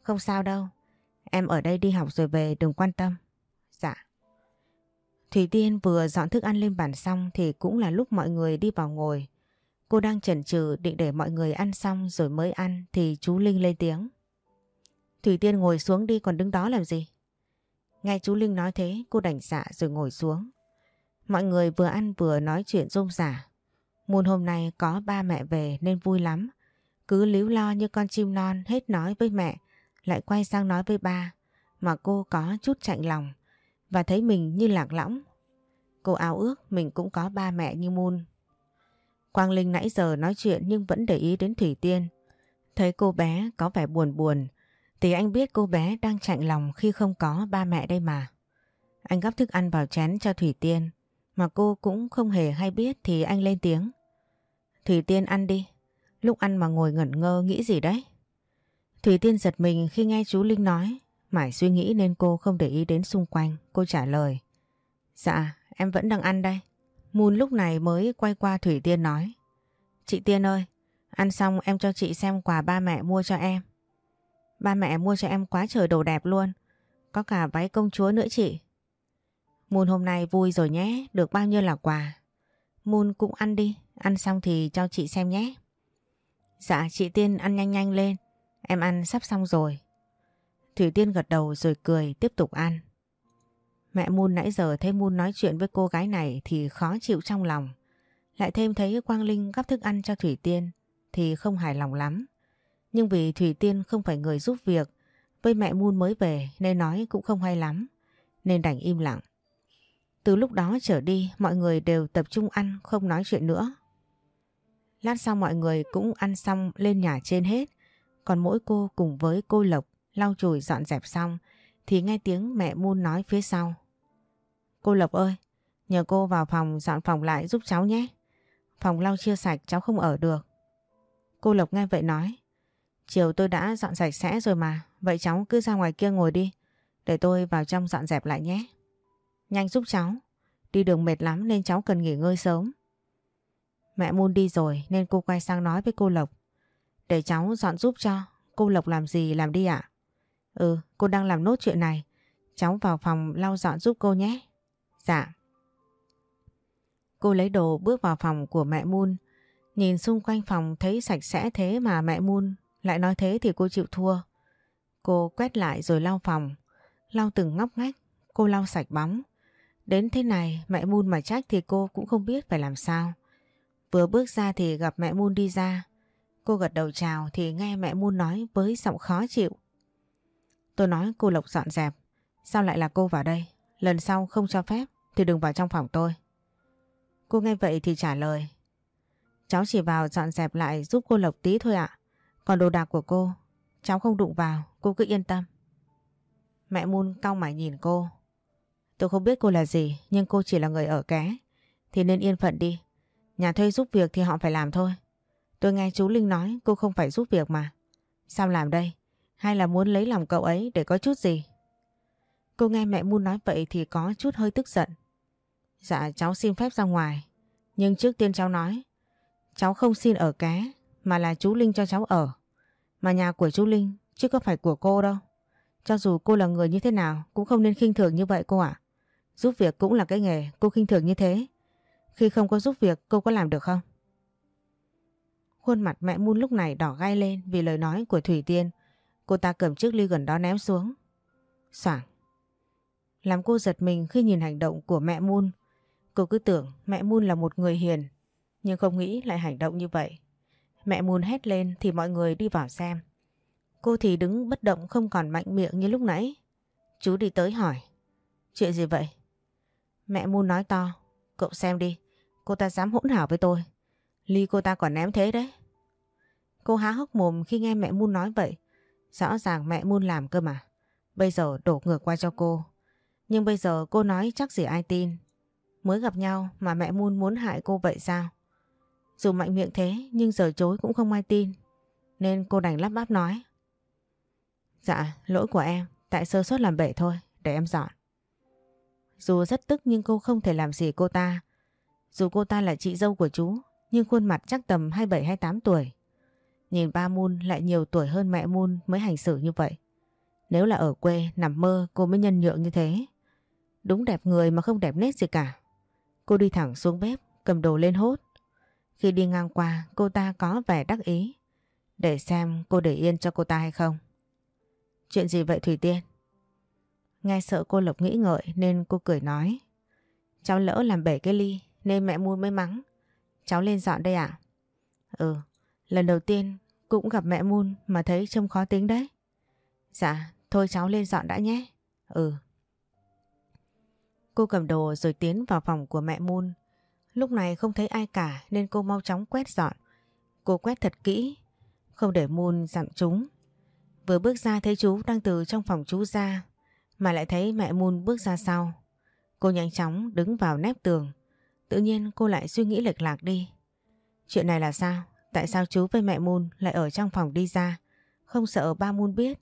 Không sao đâu. Em ở đây đi học rồi về đừng quan tâm. Thủy Tiên vừa dọn thức ăn lên bàn xong thì cũng là lúc mọi người đi vào ngồi. Cô đang chần chừ định để mọi người ăn xong rồi mới ăn thì chú Linh lên tiếng. Thủy Tiên ngồi xuống đi còn đứng đó làm gì? Nghe chú Linh nói thế cô đành dạ rồi ngồi xuống. Mọi người vừa ăn vừa nói chuyện rôm rả. Muôn hôm nay có ba mẹ về nên vui lắm. Cứ líu lo như con chim non hết nói với mẹ, lại quay sang nói với ba. Mà cô có chút chạnh lòng và thấy mình như lạc lõng. Cô áo ước mình cũng có ba mẹ như Moon. Quang Linh nãy giờ nói chuyện nhưng vẫn để ý đến Thủy Tiên. Thấy cô bé có vẻ buồn buồn, thì anh biết cô bé đang chạnh lòng khi không có ba mẹ đây mà. Anh gắp thức ăn vào chén cho Thủy Tiên, mà cô cũng không hề hay biết thì anh lên tiếng. Thủy Tiên ăn đi. Lúc ăn mà ngồi ngẩn ngơ nghĩ gì đấy? Thủy Tiên giật mình khi nghe chú Linh nói. Mãi suy nghĩ nên cô không để ý đến xung quanh. Cô trả lời. Dạ, em vẫn đang ăn đây. Moon lúc này mới quay qua Thủy Tiên nói. Chị Tiên ơi, ăn xong em cho chị xem quà ba mẹ mua cho em. Ba mẹ mua cho em quá trời đồ đẹp luôn. Có cả váy công chúa nữa chị. Moon hôm nay vui rồi nhé, được bao nhiêu là quà. Moon cũng ăn đi, ăn xong thì cho chị xem nhé. Dạ chị Tiên ăn nhanh nhanh lên, em ăn sắp xong rồi. Thủy Tiên gật đầu rồi cười, tiếp tục ăn. Mẹ Mun nãy giờ thấy Mun nói chuyện với cô gái này thì khó chịu trong lòng. Lại thêm thấy Quang Linh gắp thức ăn cho Thủy Tiên thì không hài lòng lắm. Nhưng vì Thủy Tiên không phải người giúp việc, với mẹ Mun mới về nên nói cũng không hay lắm. Nên đành im lặng. Từ lúc đó trở đi, mọi người đều tập trung ăn, không nói chuyện nữa. Lát sau mọi người cũng ăn xong lên nhà trên hết. Còn mỗi cô cùng với cô Lộc lau chùi dọn dẹp xong thì nghe tiếng mẹ Moon nói phía sau. Cô Lộc ơi, nhờ cô vào phòng dọn phòng lại giúp cháu nhé. Phòng lau chưa sạch cháu không ở được. Cô Lộc nghe vậy nói. Chiều tôi đã dọn sạch sẽ rồi mà, vậy cháu cứ ra ngoài kia ngồi đi. Để tôi vào trong dọn dẹp lại nhé. Nhanh giúp cháu. Đi đường mệt lắm nên cháu cần nghỉ ngơi sớm. Mẹ Moon đi rồi nên cô quay sang nói với cô Lộc. Để cháu dọn giúp cho. Cô Lộc làm gì làm đi ạ? Ừ, cô đang làm nốt chuyện này. Cháu vào phòng lau dọn giúp cô nhé. Dạ. Cô lấy đồ bước vào phòng của mẹ Moon. Nhìn xung quanh phòng thấy sạch sẽ thế mà mẹ Moon lại nói thế thì cô chịu thua. Cô quét lại rồi lau phòng. Lau từng ngóc ngách, cô lau sạch bóng. Đến thế này mẹ Moon mà trách thì cô cũng không biết phải làm sao. Vừa bước ra thì gặp mẹ Moon đi ra. Cô gật đầu chào thì nghe mẹ Moon nói với giọng khó chịu. Tôi nói cô Lộc dọn dẹp. Sao lại là cô vào đây? Lần sau không cho phép thì đừng vào trong phòng tôi. Cô nghe vậy thì trả lời. Cháu chỉ vào dọn dẹp lại giúp cô Lộc tí thôi ạ. Còn đồ đạc của cô, cháu không đụng vào, cô cứ yên tâm. Mẹ Moon cong mày nhìn cô. Tôi không biết cô là gì, nhưng cô chỉ là người ở ké. Thì nên yên phận đi. Nhà thuê giúp việc thì họ phải làm thôi. Tôi nghe chú Linh nói cô không phải giúp việc mà. Sao làm đây? Hay là muốn lấy lòng cậu ấy để có chút gì? Cô nghe mẹ Moon nói vậy thì có chút hơi tức giận. Dạ cháu xin phép ra ngoài. Nhưng trước tiên cháu nói. Cháu không xin ở ké, mà là chú Linh cho cháu ở. Mà nhà của chú Linh chứ có phải của cô đâu. Cho dù cô là người như thế nào, cũng không nên khinh thường như vậy cô ạ. Giúp việc cũng là cái nghề, cô khinh thường như thế. Khi không có giúp việc, cô có làm được không? Khuôn mặt mẹ Moon lúc này đỏ gai lên vì lời nói của Thủy Tiên. Cô ta cầm chiếc ly gần đó ném xuống. Soảng. Làm cô giật mình khi nhìn hành động của mẹ Moon. Cô cứ tưởng mẹ Moon là một người hiền, nhưng không nghĩ lại hành động như vậy. Mẹ Moon hét lên thì mọi người đi vào xem. Cô thì đứng bất động không còn mạnh miệng như lúc nãy. Chú đi tới hỏi. Chuyện gì vậy? Mẹ Moon nói to. Cậu xem đi, cô ta dám hỗn hảo với tôi. Ly cô ta còn ném thế đấy. Cô há hốc mồm khi nghe mẹ Moon nói vậy. Rõ ràng mẹ Moon làm cơ mà. Bây giờ đổ ngược qua cho cô. Nhưng bây giờ cô nói chắc gì ai tin. Mới gặp nhau mà mẹ Moon muốn hại cô vậy sao? Dù mạnh miệng thế nhưng giờ chối cũng không ai tin. Nên cô đành lắp bắp nói. Dạ, lỗi của em. Tại sơ suất làm bể thôi. Để em dọn. Dù rất tức nhưng cô không thể làm gì cô ta. Dù cô ta là chị dâu của chú nhưng khuôn mặt chắc tầm 27-28 tuổi. Nhìn ba Moon lại nhiều tuổi hơn mẹ Moon mới hành xử như vậy. Nếu là ở quê nằm mơ cô mới nhân nhượng như thế. Đúng đẹp người mà không đẹp nét gì cả. Cô đi thẳng xuống bếp cầm đồ lên hốt. Khi đi ngang qua cô ta có vẻ đắc ý. Để xem cô để yên cho cô ta hay không. Chuyện gì vậy Thủy Tiên? Nghe sợ cô Lộc nghĩ ngợi nên cô cười nói. Cháu lỡ làm bể cái ly nên mẹ mua mới mắng. Cháu lên dọn đây ạ. Ừ, lần đầu tiên cũng gặp mẹ Moon mà thấy trông khó tính đấy. Dạ, thôi cháu lên dọn đã nhé. Ừ. Cô cầm đồ rồi tiến vào phòng của mẹ Moon. Lúc này không thấy ai cả nên cô mau chóng quét dọn. Cô quét thật kỹ, không để Moon dặm chúng. Vừa bước ra thấy chú đang từ trong phòng chú ra, mà lại thấy mẹ Moon bước ra sau. Cô nhanh chóng đứng vào nép tường. Tự nhiên cô lại suy nghĩ lệch lạc đi. Chuyện này là sao? Tại sao chú với mẹ Moon lại ở trong phòng đi ra? Không sợ ba Moon biết.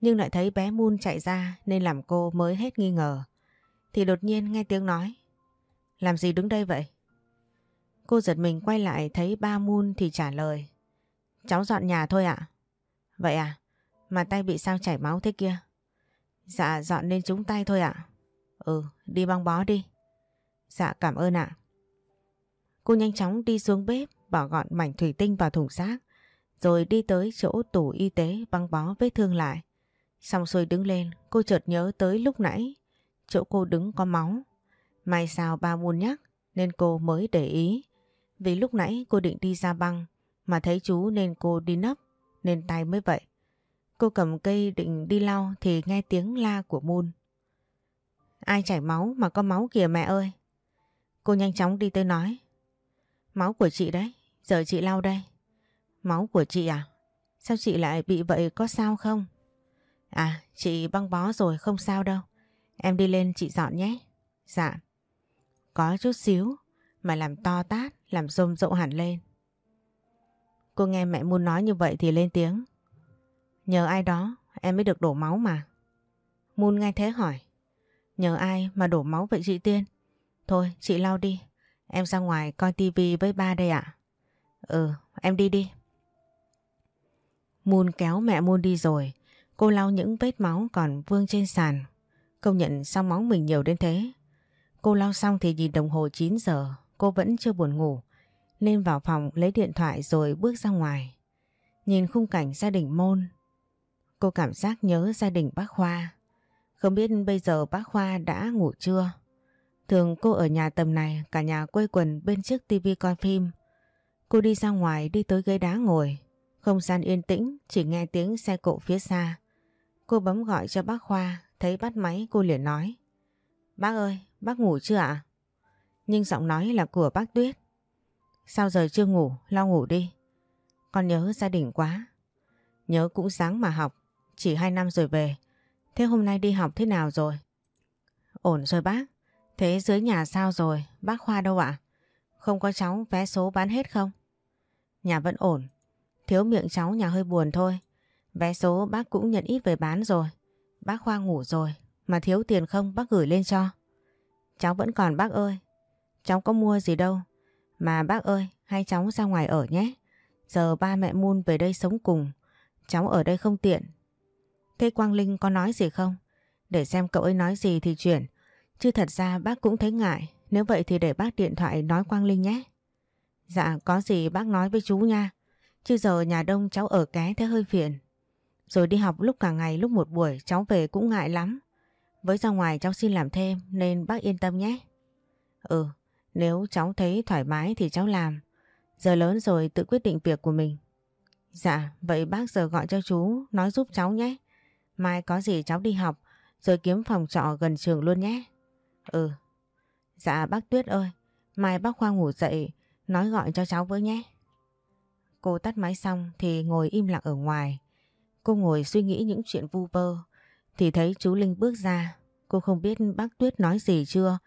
Nhưng lại thấy bé Moon chạy ra nên làm cô mới hết nghi ngờ. Thì đột nhiên nghe tiếng nói. Làm gì đứng đây vậy? Cô giật mình quay lại thấy ba Moon thì trả lời. Cháu dọn nhà thôi ạ. Vậy à? Mà tay bị sao chảy máu thế kia? Dạ dọn nên trúng tay thôi ạ. Ừ, đi băng bó đi. Dạ cảm ơn ạ. Cô nhanh chóng đi xuống bếp bỏ gọn mảnh thủy tinh vào thùng rác rồi đi tới chỗ tủ y tế băng bó vết thương lại. Xong xuôi đứng lên cô chợt nhớ tới lúc nãy chỗ cô đứng có máu. May sao ba muôn nhắc nên cô mới để ý. Vì lúc nãy cô định đi ra băng mà thấy chú nên cô đi nấp nên tay mới vậy. Cô cầm cây định đi lau thì nghe tiếng la của Moon. Ai chảy máu mà có máu kìa mẹ ơi. Cô nhanh chóng đi tới nói. Máu của chị đấy, giờ chị lau đây. Máu của chị à? Sao chị lại bị vậy có sao không? À, chị băng bó rồi không sao đâu. Em đi lên chị dọn nhé. Dạ. Có chút xíu mà làm to tát, làm rôm rộ hẳn lên. Cô nghe mẹ muốn nói như vậy thì lên tiếng. Nhờ ai đó em mới được đổ máu mà. Moon nghe thế hỏi. Nhờ ai mà đổ máu vậy chị Tiên? Thôi chị lau đi. Em ra ngoài coi tivi với ba đây ạ. Ừ em đi đi. Moon kéo mẹ Moon đi rồi. Cô lau những vết máu còn vương trên sàn. Công nhận sao máu mình nhiều đến thế. Cô lau xong thì nhìn đồng hồ 9 giờ. Cô vẫn chưa buồn ngủ. Nên vào phòng lấy điện thoại rồi bước ra ngoài. Nhìn khung cảnh gia đình Môn Cô cảm giác nhớ gia đình bác Khoa. Không biết bây giờ bác Khoa đã ngủ chưa? Thường cô ở nhà tầm này, cả nhà quây quần bên trước tivi coi phim. Cô đi ra ngoài đi tới ghế đá ngồi. Không gian yên tĩnh chỉ nghe tiếng xe cộ phía xa. Cô bấm gọi cho bác Khoa thấy bắt máy cô liền nói. Bác ơi, bác ngủ chưa ạ? nhưng giọng nói là của bác Tuyết. Sao giờ chưa ngủ, lo ngủ đi. Con nhớ gia đình quá. Nhớ cũng sáng mà học, chỉ hai năm rồi về. Thế hôm nay đi học thế nào rồi? Ổn rồi bác. Thế dưới nhà sao rồi? Bác Khoa đâu ạ? Không có cháu vé số bán hết không? Nhà vẫn ổn. Thiếu miệng cháu nhà hơi buồn thôi. Vé số bác cũng nhận ít về bán rồi. Bác Khoa ngủ rồi. Mà thiếu tiền không bác gửi lên cho. Cháu vẫn còn bác ơi. Cháu có mua gì đâu. Mà bác ơi, hay cháu ra ngoài ở nhé. Giờ ba mẹ Moon về đây sống cùng. Cháu ở đây không tiện. Thế Quang Linh có nói gì không? Để xem cậu ấy nói gì thì chuyển. Chứ thật ra bác cũng thấy ngại. Nếu vậy thì để bác điện thoại nói Quang Linh nhé. Dạ có gì bác nói với chú nha. Chứ giờ nhà đông cháu ở ké thế hơi phiền. Rồi đi học lúc cả ngày lúc một buổi cháu về cũng ngại lắm. Với ra ngoài cháu xin làm thêm nên bác yên tâm nhé. Ừ, nếu cháu thấy thoải mái thì cháu làm. Giờ lớn rồi tự quyết định việc của mình. Dạ, vậy bác giờ gọi cho chú nói giúp cháu nhé. Mai có gì cháu đi học rồi kiếm phòng trọ gần trường luôn nhé. Ừ. Dạ bác Tuyết ơi, mai bác Khoa ngủ dậy nói gọi cho cháu với nhé. Cô tắt máy xong thì ngồi im lặng ở ngoài. Cô ngồi suy nghĩ những chuyện vu vơ thì thấy chú Linh bước ra. Cô không biết bác Tuyết nói gì chưa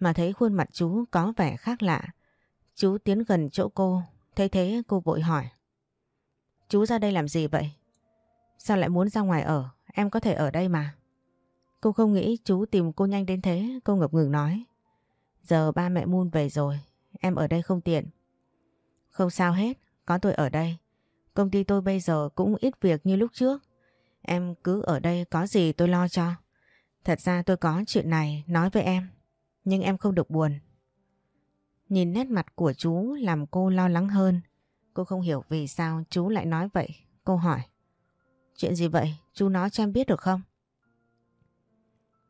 mà thấy khuôn mặt chú có vẻ khác lạ. Chú tiến gần chỗ cô, thấy thế cô vội hỏi. Chú ra đây làm gì vậy? Sao lại muốn ra ngoài ở? Em có thể ở đây mà. Cô không nghĩ chú tìm cô nhanh đến thế, cô ngập ngừng nói. Giờ ba mẹ Moon về rồi, em ở đây không tiện. Không sao hết, có tôi ở đây. Công ty tôi bây giờ cũng ít việc như lúc trước. Em cứ ở đây có gì tôi lo cho. Thật ra tôi có chuyện này nói với em, nhưng em không được buồn. Nhìn nét mặt của chú làm cô lo lắng hơn. Cô không hiểu vì sao chú lại nói vậy. Cô hỏi. Chuyện gì vậy? Chú nói cho em biết được không?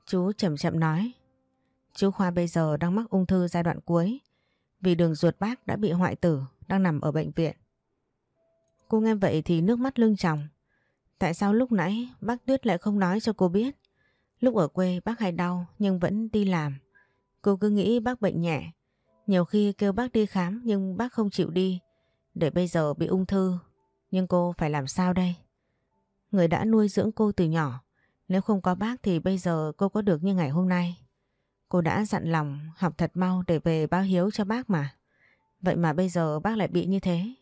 Chú chậm chậm nói. Chú Khoa bây giờ đang mắc ung thư giai đoạn cuối. Vì đường ruột bác đã bị hoại tử, đang nằm ở bệnh viện. Cô nghe vậy thì nước mắt lưng tròng. Tại sao lúc nãy bác Tuyết lại không nói cho cô biết? Lúc ở quê bác hay đau nhưng vẫn đi làm. Cô cứ nghĩ bác bệnh nhẹ. Nhiều khi kêu bác đi khám nhưng bác không chịu đi. Để bây giờ bị ung thư. Nhưng cô phải làm sao đây? Người đã nuôi dưỡng cô từ nhỏ. Nếu không có bác thì bây giờ cô có được như ngày hôm nay. Cô đã dặn lòng học thật mau để về báo hiếu cho bác mà. Vậy mà bây giờ bác lại bị như thế.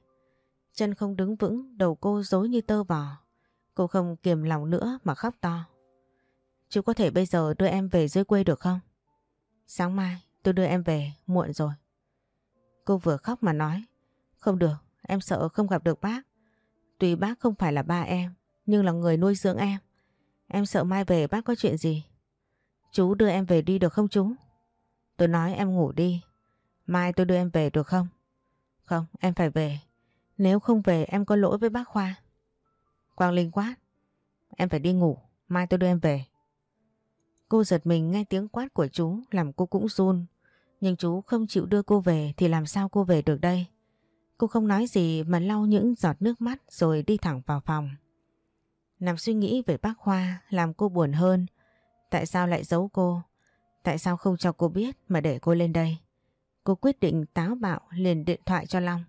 Chân không đứng vững, đầu cô dối như tơ vò. Cô không kiềm lòng nữa mà khóc to. Chú có thể bây giờ đưa em về dưới quê được không? Sáng mai tôi đưa em về, muộn rồi. Cô vừa khóc mà nói. Không được, em sợ không gặp được bác. Tuy bác không phải là ba em, nhưng là người nuôi dưỡng em. Em sợ mai về bác có chuyện gì. Chú đưa em về đi được không chú? Tôi nói em ngủ đi. Mai tôi đưa em về được không? Không, em phải về. Nếu không về em có lỗi với bác Khoa. Quang Linh quát. Em phải đi ngủ, mai tôi đưa em về. Cô giật mình nghe tiếng quát của chú làm cô cũng run. Nhưng chú không chịu đưa cô về thì làm sao cô về được đây? Cô không nói gì mà lau những giọt nước mắt rồi đi thẳng vào phòng. Nằm suy nghĩ về bác Khoa làm cô buồn hơn. Tại sao lại giấu cô? Tại sao không cho cô biết mà để cô lên đây? Cô quyết định táo bạo liền điện thoại cho Long.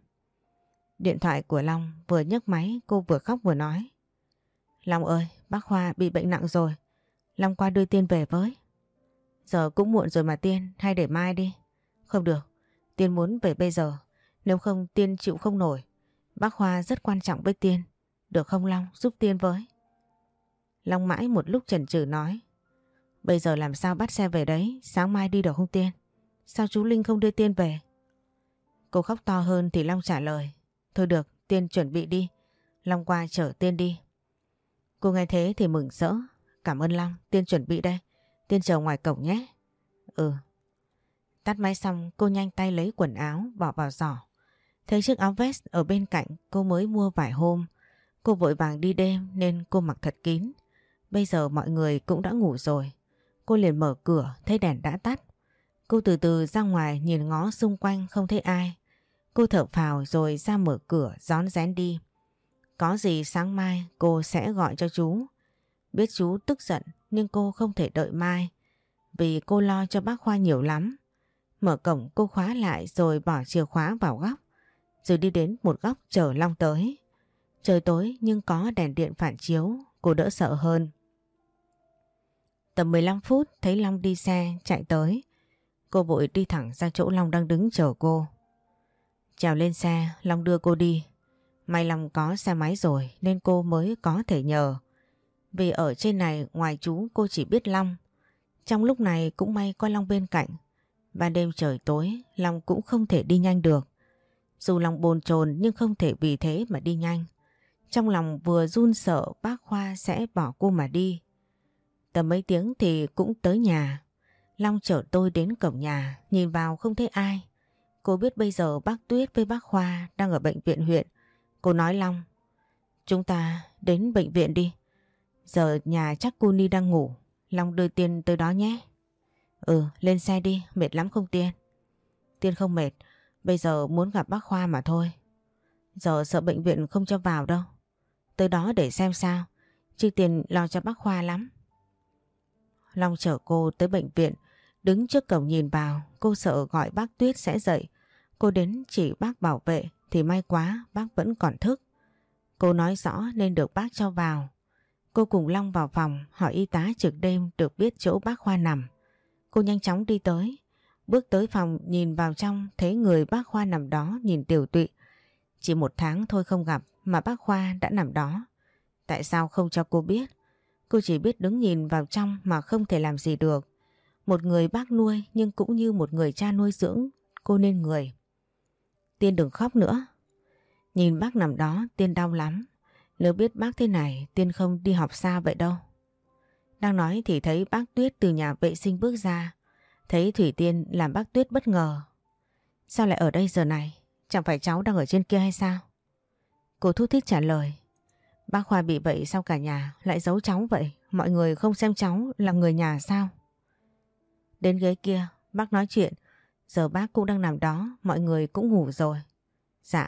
Điện thoại của Long vừa nhấc máy cô vừa khóc vừa nói. Long ơi, bác Khoa bị bệnh nặng rồi. Long qua đưa Tiên về với. Giờ cũng muộn rồi mà Tiên, hay để mai đi. Không được, Tiên muốn về bây giờ. Nếu không Tiên chịu không nổi. Bác Khoa rất quan trọng với Tiên. Được không Long, giúp Tiên với. Long mãi một lúc chần chừ nói. Bây giờ làm sao bắt xe về đấy, sáng mai đi được không Tiên? Sao chú Linh không đưa Tiên về? Cô khóc to hơn thì Long trả lời. Thôi được, Tiên chuẩn bị đi. Long qua chở Tiên đi. Cô nghe thế thì mừng rỡ. Cảm ơn Long, Tiên chuẩn bị đây. Tiên chờ ngoài cổng nhé. Ừ. Tắt máy xong cô nhanh tay lấy quần áo bỏ vào giỏ. Thấy chiếc áo vest ở bên cạnh cô mới mua vài hôm. Cô vội vàng đi đêm nên cô mặc thật kín. Bây giờ mọi người cũng đã ngủ rồi. Cô liền mở cửa thấy đèn đã tắt. Cô từ từ ra ngoài nhìn ngó xung quanh không thấy ai. Cô thở phào rồi ra mở cửa gión rén đi. Có gì sáng mai cô sẽ gọi cho chú. Biết chú tức giận nhưng cô không thể đợi mai. Vì cô lo cho bác Khoa nhiều lắm. Mở cổng cô khóa lại rồi bỏ chìa khóa vào góc. Rồi đi đến một góc chờ Long tới. Trời tối nhưng có đèn điện phản chiếu, cô đỡ sợ hơn. Tầm 15 phút thấy Long đi xe chạy tới. Cô vội đi thẳng ra chỗ Long đang đứng chờ cô. Trèo lên xe, Long đưa cô đi. May Long có xe máy rồi nên cô mới có thể nhờ. Vì ở trên này ngoài chú cô chỉ biết Long. Trong lúc này cũng may có Long bên cạnh. Ban đêm trời tối, Long cũng không thể đi nhanh được. Dù lòng bồn chồn nhưng không thể vì thế mà đi nhanh. Trong lòng vừa run sợ bác Khoa sẽ bỏ cô mà đi. Tầm mấy tiếng thì cũng tới nhà. Long chở tôi đến cổng nhà, nhìn vào không thấy ai. Cô biết bây giờ bác Tuyết với bác Khoa đang ở bệnh viện huyện. Cô nói Long, chúng ta đến bệnh viện đi. Giờ nhà chắc cô Ni đang ngủ, Long đưa Tiên tới đó nhé. Ừ, lên xe đi, mệt lắm không Tiên? Tiên không mệt, bây giờ muốn gặp bác Khoa mà thôi. Giờ sợ bệnh viện không cho vào đâu. Tới đó để xem sao, chứ Tiên lo cho bác Khoa lắm. Long chở cô tới bệnh viện, đứng trước cổng nhìn vào, cô sợ gọi bác Tuyết sẽ dậy. Cô đến chỉ bác bảo vệ thì may quá bác vẫn còn thức. Cô nói rõ nên được bác cho vào. Cô cùng Long vào phòng hỏi y tá trực đêm được biết chỗ bác Khoa nằm. Cô nhanh chóng đi tới, bước tới phòng nhìn vào trong thấy người bác Khoa nằm đó nhìn tiểu tụy. Chỉ một tháng thôi không gặp mà bác Khoa đã nằm đó. Tại sao không cho cô biết? Cô chỉ biết đứng nhìn vào trong mà không thể làm gì được. Một người bác nuôi nhưng cũng như một người cha nuôi dưỡng, cô nên người. Tiên đừng khóc nữa. Nhìn bác nằm đó, Tiên đau lắm. Nếu biết bác thế này, Tiên không đi học xa vậy đâu. Đang nói thì thấy bác Tuyết từ nhà vệ sinh bước ra. Thấy Thủy Tiên làm bác Tuyết bất ngờ. Sao lại ở đây giờ này? Chẳng phải cháu đang ở trên kia hay sao? Cô thu thích trả lời. Bác Khoa bị vậy sao cả nhà lại giấu cháu vậy? Mọi người không xem cháu là người nhà sao? Đến ghế kia, bác nói chuyện. Giờ bác cũng đang nằm đó, mọi người cũng ngủ rồi. Dạ.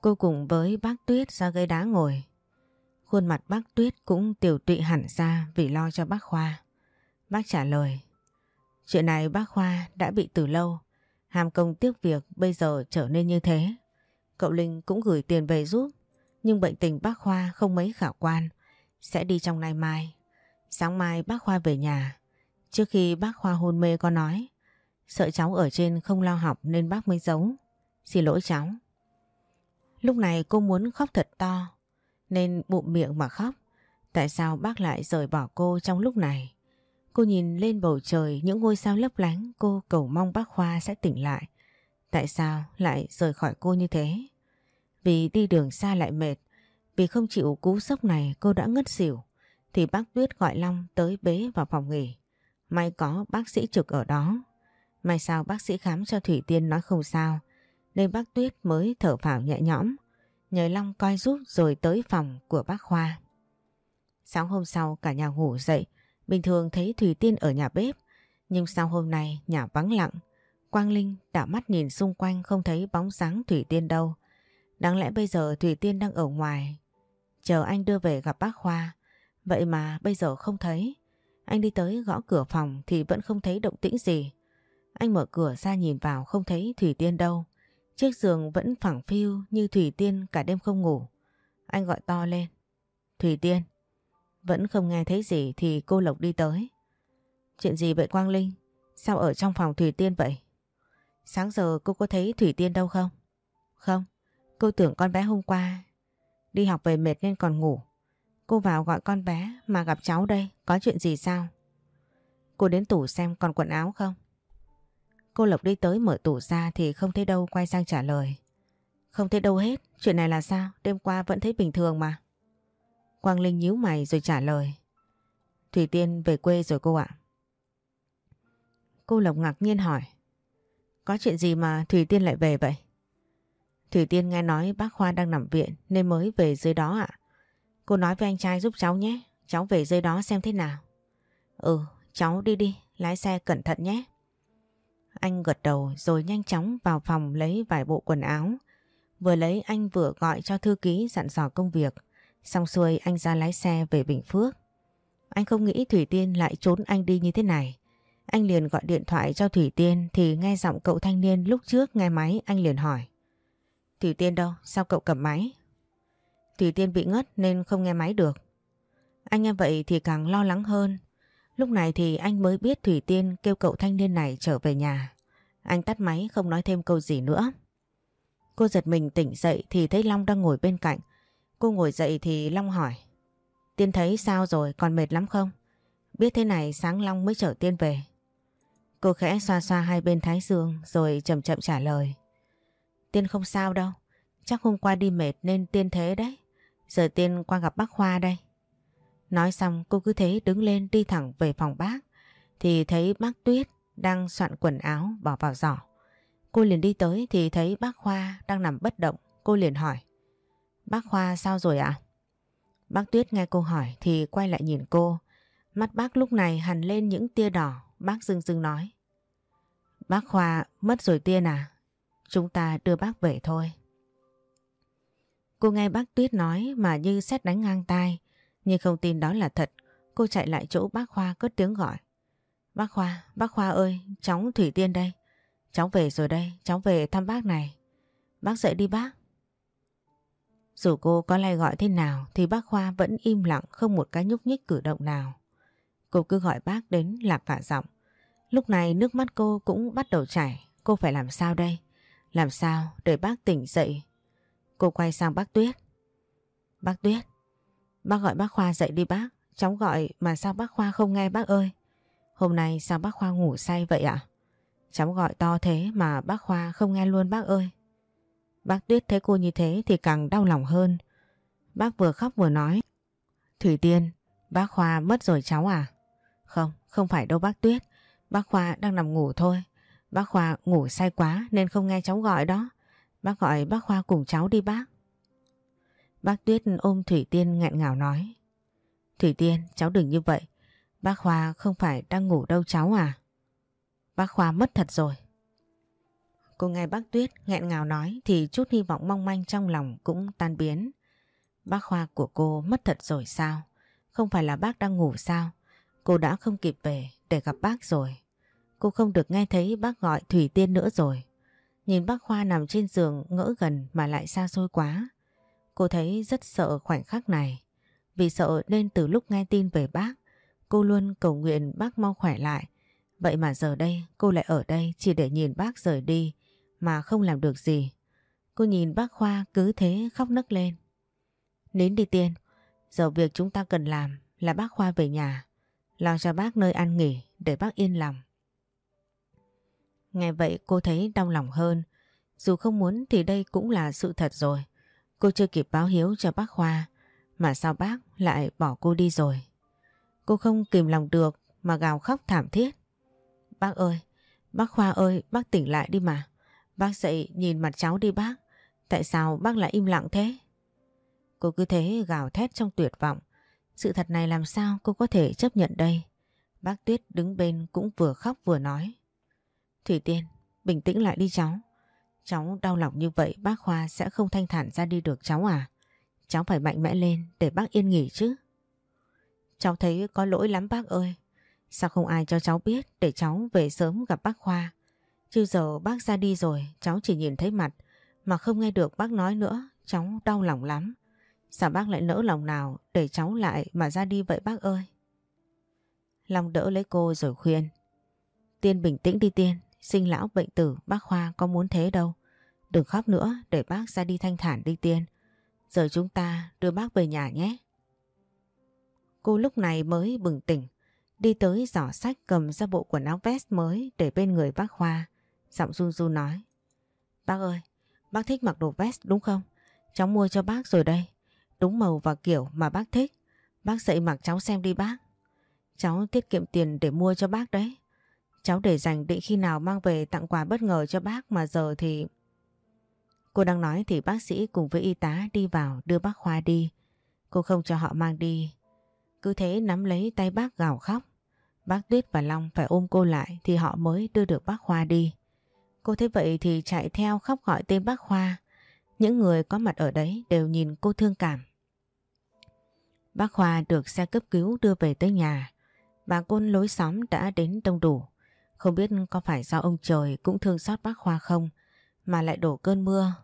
Cô cùng với bác Tuyết ra ghế đá ngồi. Khuôn mặt bác Tuyết cũng tiểu tụy hẳn ra vì lo cho bác Khoa. Bác trả lời. Chuyện này bác Khoa đã bị từ lâu. Hàm công tiếc việc bây giờ trở nên như thế. Cậu Linh cũng gửi tiền về giúp nhưng bệnh tình bác Khoa không mấy khả quan, sẽ đi trong nay mai. Sáng mai bác Khoa về nhà. Trước khi bác Khoa hôn mê có nói, sợ cháu ở trên không lo học nên bác mới giấu. Xin lỗi cháu. Lúc này cô muốn khóc thật to, nên bụng miệng mà khóc. Tại sao bác lại rời bỏ cô trong lúc này? Cô nhìn lên bầu trời những ngôi sao lấp lánh cô cầu mong bác Khoa sẽ tỉnh lại. Tại sao lại rời khỏi cô như thế? Vì đi đường xa lại mệt, vì không chịu cú sốc này cô đã ngất xỉu, thì bác Tuyết gọi Long tới bế vào phòng nghỉ. May có bác sĩ trực ở đó. May sao bác sĩ khám cho Thủy Tiên nói không sao, nên bác Tuyết mới thở phào nhẹ nhõm, nhờ Long coi giúp rồi tới phòng của bác Khoa. Sáng hôm sau cả nhà ngủ dậy, bình thường thấy Thủy Tiên ở nhà bếp, nhưng sau hôm nay nhà vắng lặng, Quang Linh đã mắt nhìn xung quanh không thấy bóng dáng Thủy Tiên đâu. Đáng lẽ bây giờ Thủy Tiên đang ở ngoài. Chờ anh đưa về gặp bác Khoa. Vậy mà bây giờ không thấy. Anh đi tới gõ cửa phòng Thì vẫn không thấy động tĩnh gì. Anh mở cửa ra nhìn vào không thấy Thủy Tiên đâu. Chiếc giường vẫn phẳng phiu Như Thủy Tiên cả đêm không ngủ. Anh gọi to lên. Thủy Tiên, Vẫn không nghe thấy gì thì cô Lộc đi tới. Chuyện gì vậy Quang Linh? Sao ở trong phòng Thủy Tiên vậy? Sáng giờ cô có thấy Thủy Tiên đâu không? Không. Cô tưởng con bé hôm qua đi học về mệt nên còn ngủ. Cô vào gọi con bé mà gặp cháu đây, có chuyện gì sao? Cô đến tủ xem còn quần áo không? Cô Lộc đi tới mở tủ ra thì không thấy đâu quay sang trả lời. Không thấy đâu hết, chuyện này là sao? Đêm qua vẫn thấy bình thường mà. Quang Linh nhíu mày rồi trả lời. Thủy Tiên về quê rồi cô ạ. Cô Lộc ngạc nhiên hỏi. Có chuyện gì mà Thủy Tiên lại về vậy? Thủy Tiên nghe nói bác Khoa đang nằm viện nên mới về dưới đó ạ. Cô nói với anh trai giúp cháu nhé. Cháu về dưới đó xem thế nào. Ừ, cháu đi đi, lái xe cẩn thận nhé. Anh gật đầu rồi nhanh chóng vào phòng lấy vài bộ quần áo. Vừa lấy anh vừa gọi cho thư ký dặn dò công việc. Xong xuôi anh ra lái xe về Bình Phước. Anh không nghĩ Thủy Tiên lại trốn anh đi như thế này. Anh liền gọi điện thoại cho Thủy Tiên thì nghe giọng cậu thanh niên lúc trước nghe máy anh liền hỏi. Thủy Tiên đâu? Sao cậu cầm máy? Thủy Tiên bị ngất nên không nghe máy được. Anh nghe vậy thì càng lo lắng hơn. Lúc này thì anh mới biết Thủy Tiên kêu cậu thanh niên này trở về nhà. Anh tắt máy, không nói thêm câu gì nữa. Cô giật mình tỉnh dậy thì thấy Long đang ngồi bên cạnh. Cô ngồi dậy thì Long hỏi. Tiên thấy sao rồi còn mệt lắm không? Biết thế này sáng Long mới chở Tiên về. Cô khẽ xoa xoa hai bên thái dương rồi chậm chậm trả lời. Tiên không sao đâu. Chắc hôm qua đi mệt nên Tiên thế đấy. Giờ Tiên qua gặp bác Khoa đây. Nói xong, cô cứ thế đứng lên đi thẳng về phòng bác. Thì thấy bác Tuyết đang soạn quần áo bỏ vào giỏ. Cô liền đi tới thì thấy bác Khoa đang nằm bất động. Cô liền hỏi. Bác Khoa sao rồi ạ? Bác Tuyết nghe cô hỏi thì quay lại nhìn cô. Mắt bác lúc này hằn lên những tia đỏ. Bác dưng dưng nói. Bác Khoa mất rồi Tiên à? Chúng ta đưa bác về thôi. Cô nghe bác Tuyết nói mà như xét đánh ngang tai. Nhưng không tin đó là thật. Cô chạy lại chỗ bác Khoa cất tiếng gọi. Bác Khoa, bác Khoa ơi, cháu Thủy Tiên đây. Cháu về rồi đây, cháu về thăm bác này. Bác dậy đi bác. Dù cô có lay gọi thế nào thì bác Khoa vẫn im lặng không một cái nhúc nhích cử động nào. Cô cứ gọi bác đến lạc cả giọng. Lúc này nước mắt cô cũng bắt đầu chảy. Cô phải làm sao đây? Làm sao để bác tỉnh dậy? Cô quay sang bác Tuyết. Bác Tuyết, bác gọi bác Khoa dậy đi bác. Cháu gọi mà sao bác Khoa không nghe bác ơi? Hôm nay sao bác Khoa ngủ say vậy ạ? Cháu gọi to thế mà bác Khoa không nghe luôn bác ơi. Bác Tuyết thấy cô như thế thì càng đau lòng hơn. Bác vừa khóc vừa nói. Thủy Tiên, bác Khoa mất rồi cháu à? Không, không phải đâu bác Tuyết. Bác Khoa đang nằm ngủ thôi. Bác Khoa ngủ say quá nên không nghe cháu gọi đó. Bác gọi bác Khoa cùng cháu đi bác. Bác Tuyết ôm Thủy Tiên nghẹn ngào nói. Thủy Tiên, cháu đừng như vậy. Bác Khoa không phải đang ngủ đâu cháu à? Bác Khoa mất thật rồi. Cô nghe bác Tuyết nghẹn ngào nói thì chút hy vọng mong manh trong lòng cũng tan biến. Bác Khoa của cô mất thật rồi sao? Không phải là bác đang ngủ sao? Cô đã không kịp về để gặp bác rồi. Cô không được nghe thấy bác gọi Thủy Tiên nữa rồi. Nhìn bác Khoa nằm trên giường ngỡ gần mà lại xa xôi quá. Cô thấy rất sợ khoảnh khắc này. Vì sợ nên từ lúc nghe tin về bác, cô luôn cầu nguyện bác mau khỏe lại. Vậy mà giờ đây cô lại ở đây chỉ để nhìn bác rời đi mà không làm được gì. Cô nhìn bác Khoa cứ thế khóc nấc lên. Nín đi Tiên, giờ việc chúng ta cần làm là bác Khoa về nhà, lo cho bác nơi ăn nghỉ để bác yên lòng. Nghe vậy cô thấy đau lòng hơn, dù không muốn thì đây cũng là sự thật rồi. Cô chưa kịp báo hiếu cho bác Khoa, mà sao bác lại bỏ cô đi rồi. Cô không kìm lòng được mà gào khóc thảm thiết. Bác ơi, bác Khoa ơi, bác tỉnh lại đi mà. Bác dậy nhìn mặt cháu đi bác. Tại sao bác lại im lặng thế? Cô cứ thế gào thét trong tuyệt vọng. Sự thật này làm sao cô có thể chấp nhận đây? Bác Tuyết đứng bên cũng vừa khóc vừa nói. Thủy Tiên, bình tĩnh lại đi cháu. Cháu đau lòng như vậy bác Khoa sẽ không thanh thản ra đi được cháu à? Cháu phải mạnh mẽ lên để bác yên nghỉ chứ. Cháu thấy có lỗi lắm bác ơi. Sao không ai cho cháu biết để cháu về sớm gặp bác Khoa? Chứ giờ bác ra đi rồi, cháu chỉ nhìn thấy mặt mà không nghe được bác nói nữa, cháu đau lòng lắm. Sao bác lại nỡ lòng nào để cháu lại mà ra đi vậy bác ơi? Long đỡ lấy cô rồi khuyên. Tiên bình tĩnh đi Tiên, sinh lão bệnh tử bác Khoa có muốn thế đâu. Đừng khóc nữa để bác ra đi thanh thản đi Tiên. Giờ chúng ta đưa bác về nhà nhé. Cô lúc này mới bừng tỉnh, đi tới giỏ sách cầm ra bộ quần áo vest mới để bên người bác Khoa. Giọng run run nói. Bác ơi, bác thích mặc đồ vest đúng không? Cháu mua cho bác rồi đây. Đúng màu và kiểu mà bác thích. Bác dậy mặc cháu xem đi bác. Cháu tiết kiệm tiền để mua cho bác đấy. Cháu để dành định khi nào mang về tặng quà bất ngờ cho bác mà giờ thì... Cô đang nói thì bác sĩ cùng với y tá đi vào đưa bác Khoa đi. Cô không cho họ mang đi. Cứ thế nắm lấy tay bác gào khóc. Bác Tuyết và Long phải ôm cô lại thì họ mới đưa được bác Khoa đi. Cô thấy vậy thì chạy theo khóc gọi tên bác Khoa. Những người có mặt ở đấy đều nhìn cô thương cảm. Bác Khoa được xe cấp cứu đưa về tới nhà. Bà côn lối xóm đã đến đông đủ. Không biết có phải do ông trời cũng thương xót bác Khoa không mà lại đổ cơn mưa.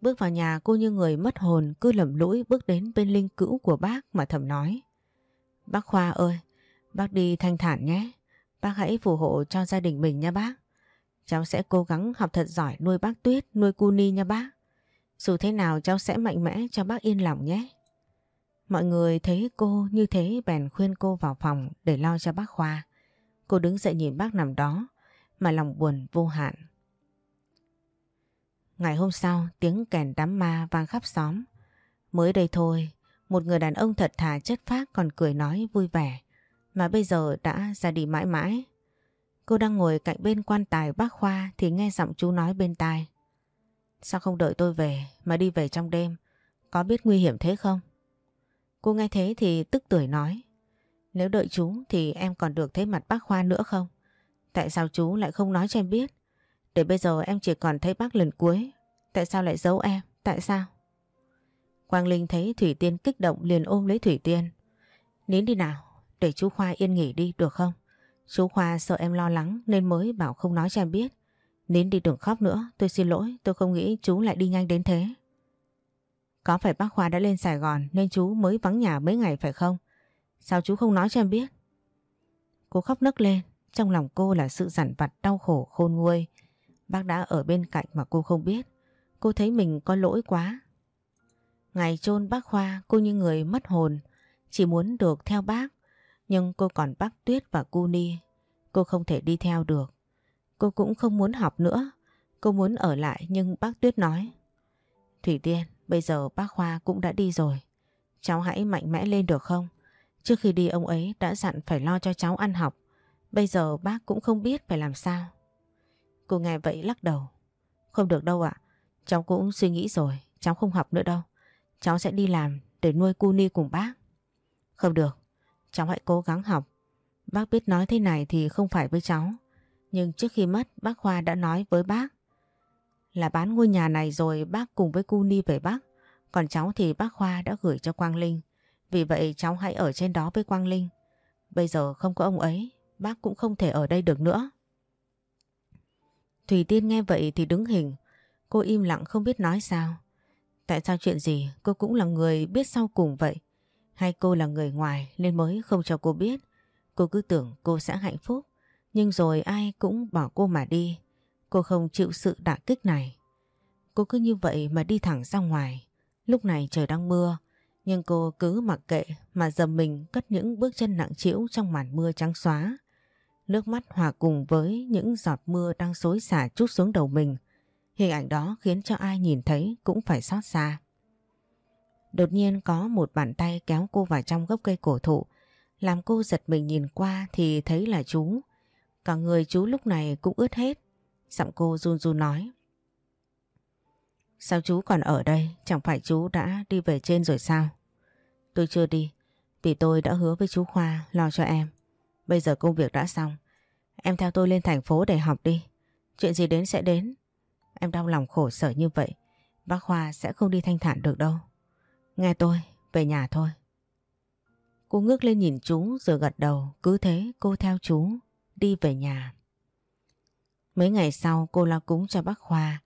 Bước vào nhà cô như người mất hồn cứ lầm lũi bước đến bên linh cữu của bác mà thầm nói. Bác Khoa ơi, bác đi thanh thản nhé. Bác hãy phù hộ cho gia đình mình nha bác. Cháu sẽ cố gắng học thật giỏi nuôi bác Tuyết, nuôi cu ni nha bác. Dù thế nào cháu sẽ mạnh mẽ cho bác yên lòng nhé. Mọi người thấy cô như thế bèn khuyên cô vào phòng để lo cho bác Khoa. Cô đứng dậy nhìn bác nằm đó mà lòng buồn vô hạn. Ngày hôm sau tiếng kèn đám ma vang khắp xóm. Mới đây thôi, một người đàn ông thật thà chất phác còn cười nói vui vẻ mà bây giờ đã ra đi mãi mãi. Cô đang ngồi cạnh bên quan tài bác Khoa thì nghe giọng chú nói bên tai. Sao không đợi tôi về mà đi về trong đêm? Có biết nguy hiểm thế không? Cô nghe thế thì tức tuổi nói. Nếu đợi chú thì em còn được thấy mặt bác Khoa nữa không? Tại sao chú lại không nói cho em biết? Để bây giờ em chỉ còn thấy bác lần cuối. Tại sao lại giấu em? Tại sao? Quang Linh thấy Thủy Tiên kích động liền ôm lấy Thủy Tiên. Nín đi nào, để chú Khoa yên nghỉ đi được không? Chú Khoa sợ em lo lắng nên mới bảo không nói cho em biết. Nín đi đừng khóc nữa, tôi xin lỗi, tôi không nghĩ chú lại đi nhanh đến thế. Có phải bác Khoa đã lên Sài Gòn nên chú mới vắng nhà mấy ngày phải không? Sao chú không nói cho em biết? Cô khóc nấc lên, trong lòng cô là sự giản vặt đau khổ khôn nguôi. Bác đã ở bên cạnh mà cô không biết. Cô thấy mình có lỗi quá. Ngày chôn bác Khoa cô như người mất hồn, chỉ muốn được theo bác. Nhưng cô còn bác Tuyết và cu Ni. Cô không thể đi theo được. Cô cũng không muốn học nữa. Cô muốn ở lại nhưng bác Tuyết nói. Thủy Tiên, bây giờ bác Khoa cũng đã đi rồi. Cháu hãy mạnh mẽ lên được không? Trước khi đi, ông ấy đã dặn phải lo cho cháu ăn học. Bây giờ bác cũng không biết phải làm sao. Cô nghe vậy lắc đầu. Không được đâu ạ. Cháu cũng suy nghĩ rồi. Cháu không học nữa đâu. Cháu sẽ đi làm để nuôi cu ni cùng bác. Không được. Cháu hãy cố gắng học. Bác biết nói thế này thì không phải với cháu. Nhưng trước khi mất, bác Khoa đã nói với bác là bán ngôi nhà này rồi bác cùng với cu ni về bác. Còn cháu thì bác Khoa đã gửi cho Quang Linh. Vì vậy cháu hãy ở trên đó với Quang Linh. Bây giờ không có ông ấy, bác cũng không thể ở đây được nữa. Thủy Tiên nghe vậy thì đứng hình. Cô im lặng không biết nói sao. Tại sao chuyện gì cô cũng là người biết sau cùng vậy? Hay cô là người ngoài nên mới không cho cô biết? Cô cứ tưởng cô sẽ hạnh phúc. Nhưng rồi ai cũng bỏ cô mà đi. Cô không chịu sự đả kích này. Cô cứ như vậy mà đi thẳng ra ngoài. Lúc này trời đang mưa. Nhưng cô cứ mặc kệ mà dầm mình cất những bước chân nặng trĩu trong màn mưa trắng xóa. Nước mắt hòa cùng với những giọt mưa đang xối xả chút xuống đầu mình. Hình ảnh đó khiến cho ai nhìn thấy cũng phải xót xa. Đột nhiên có một bàn tay kéo cô vào trong gốc cây cổ thụ. Làm cô giật mình nhìn qua thì thấy là chú. Cả người chú lúc này cũng ướt hết. Giọng cô run run nói. Sao chú còn ở đây? Chẳng phải chú đã đi về trên rồi sao? Tôi chưa đi. Vì tôi đã hứa với chú Khoa lo cho em. Bây giờ công việc đã xong. Em theo tôi lên thành phố để học đi. Chuyện gì đến sẽ đến. Em đau lòng khổ sở như vậy. Bác Khoa sẽ không đi thanh thản được đâu. Nghe tôi, về nhà thôi. Cô ngước lên nhìn chú rồi gật đầu. Cứ thế cô theo chú đi về nhà. Mấy ngày sau cô lo cúng cho bác Khoa.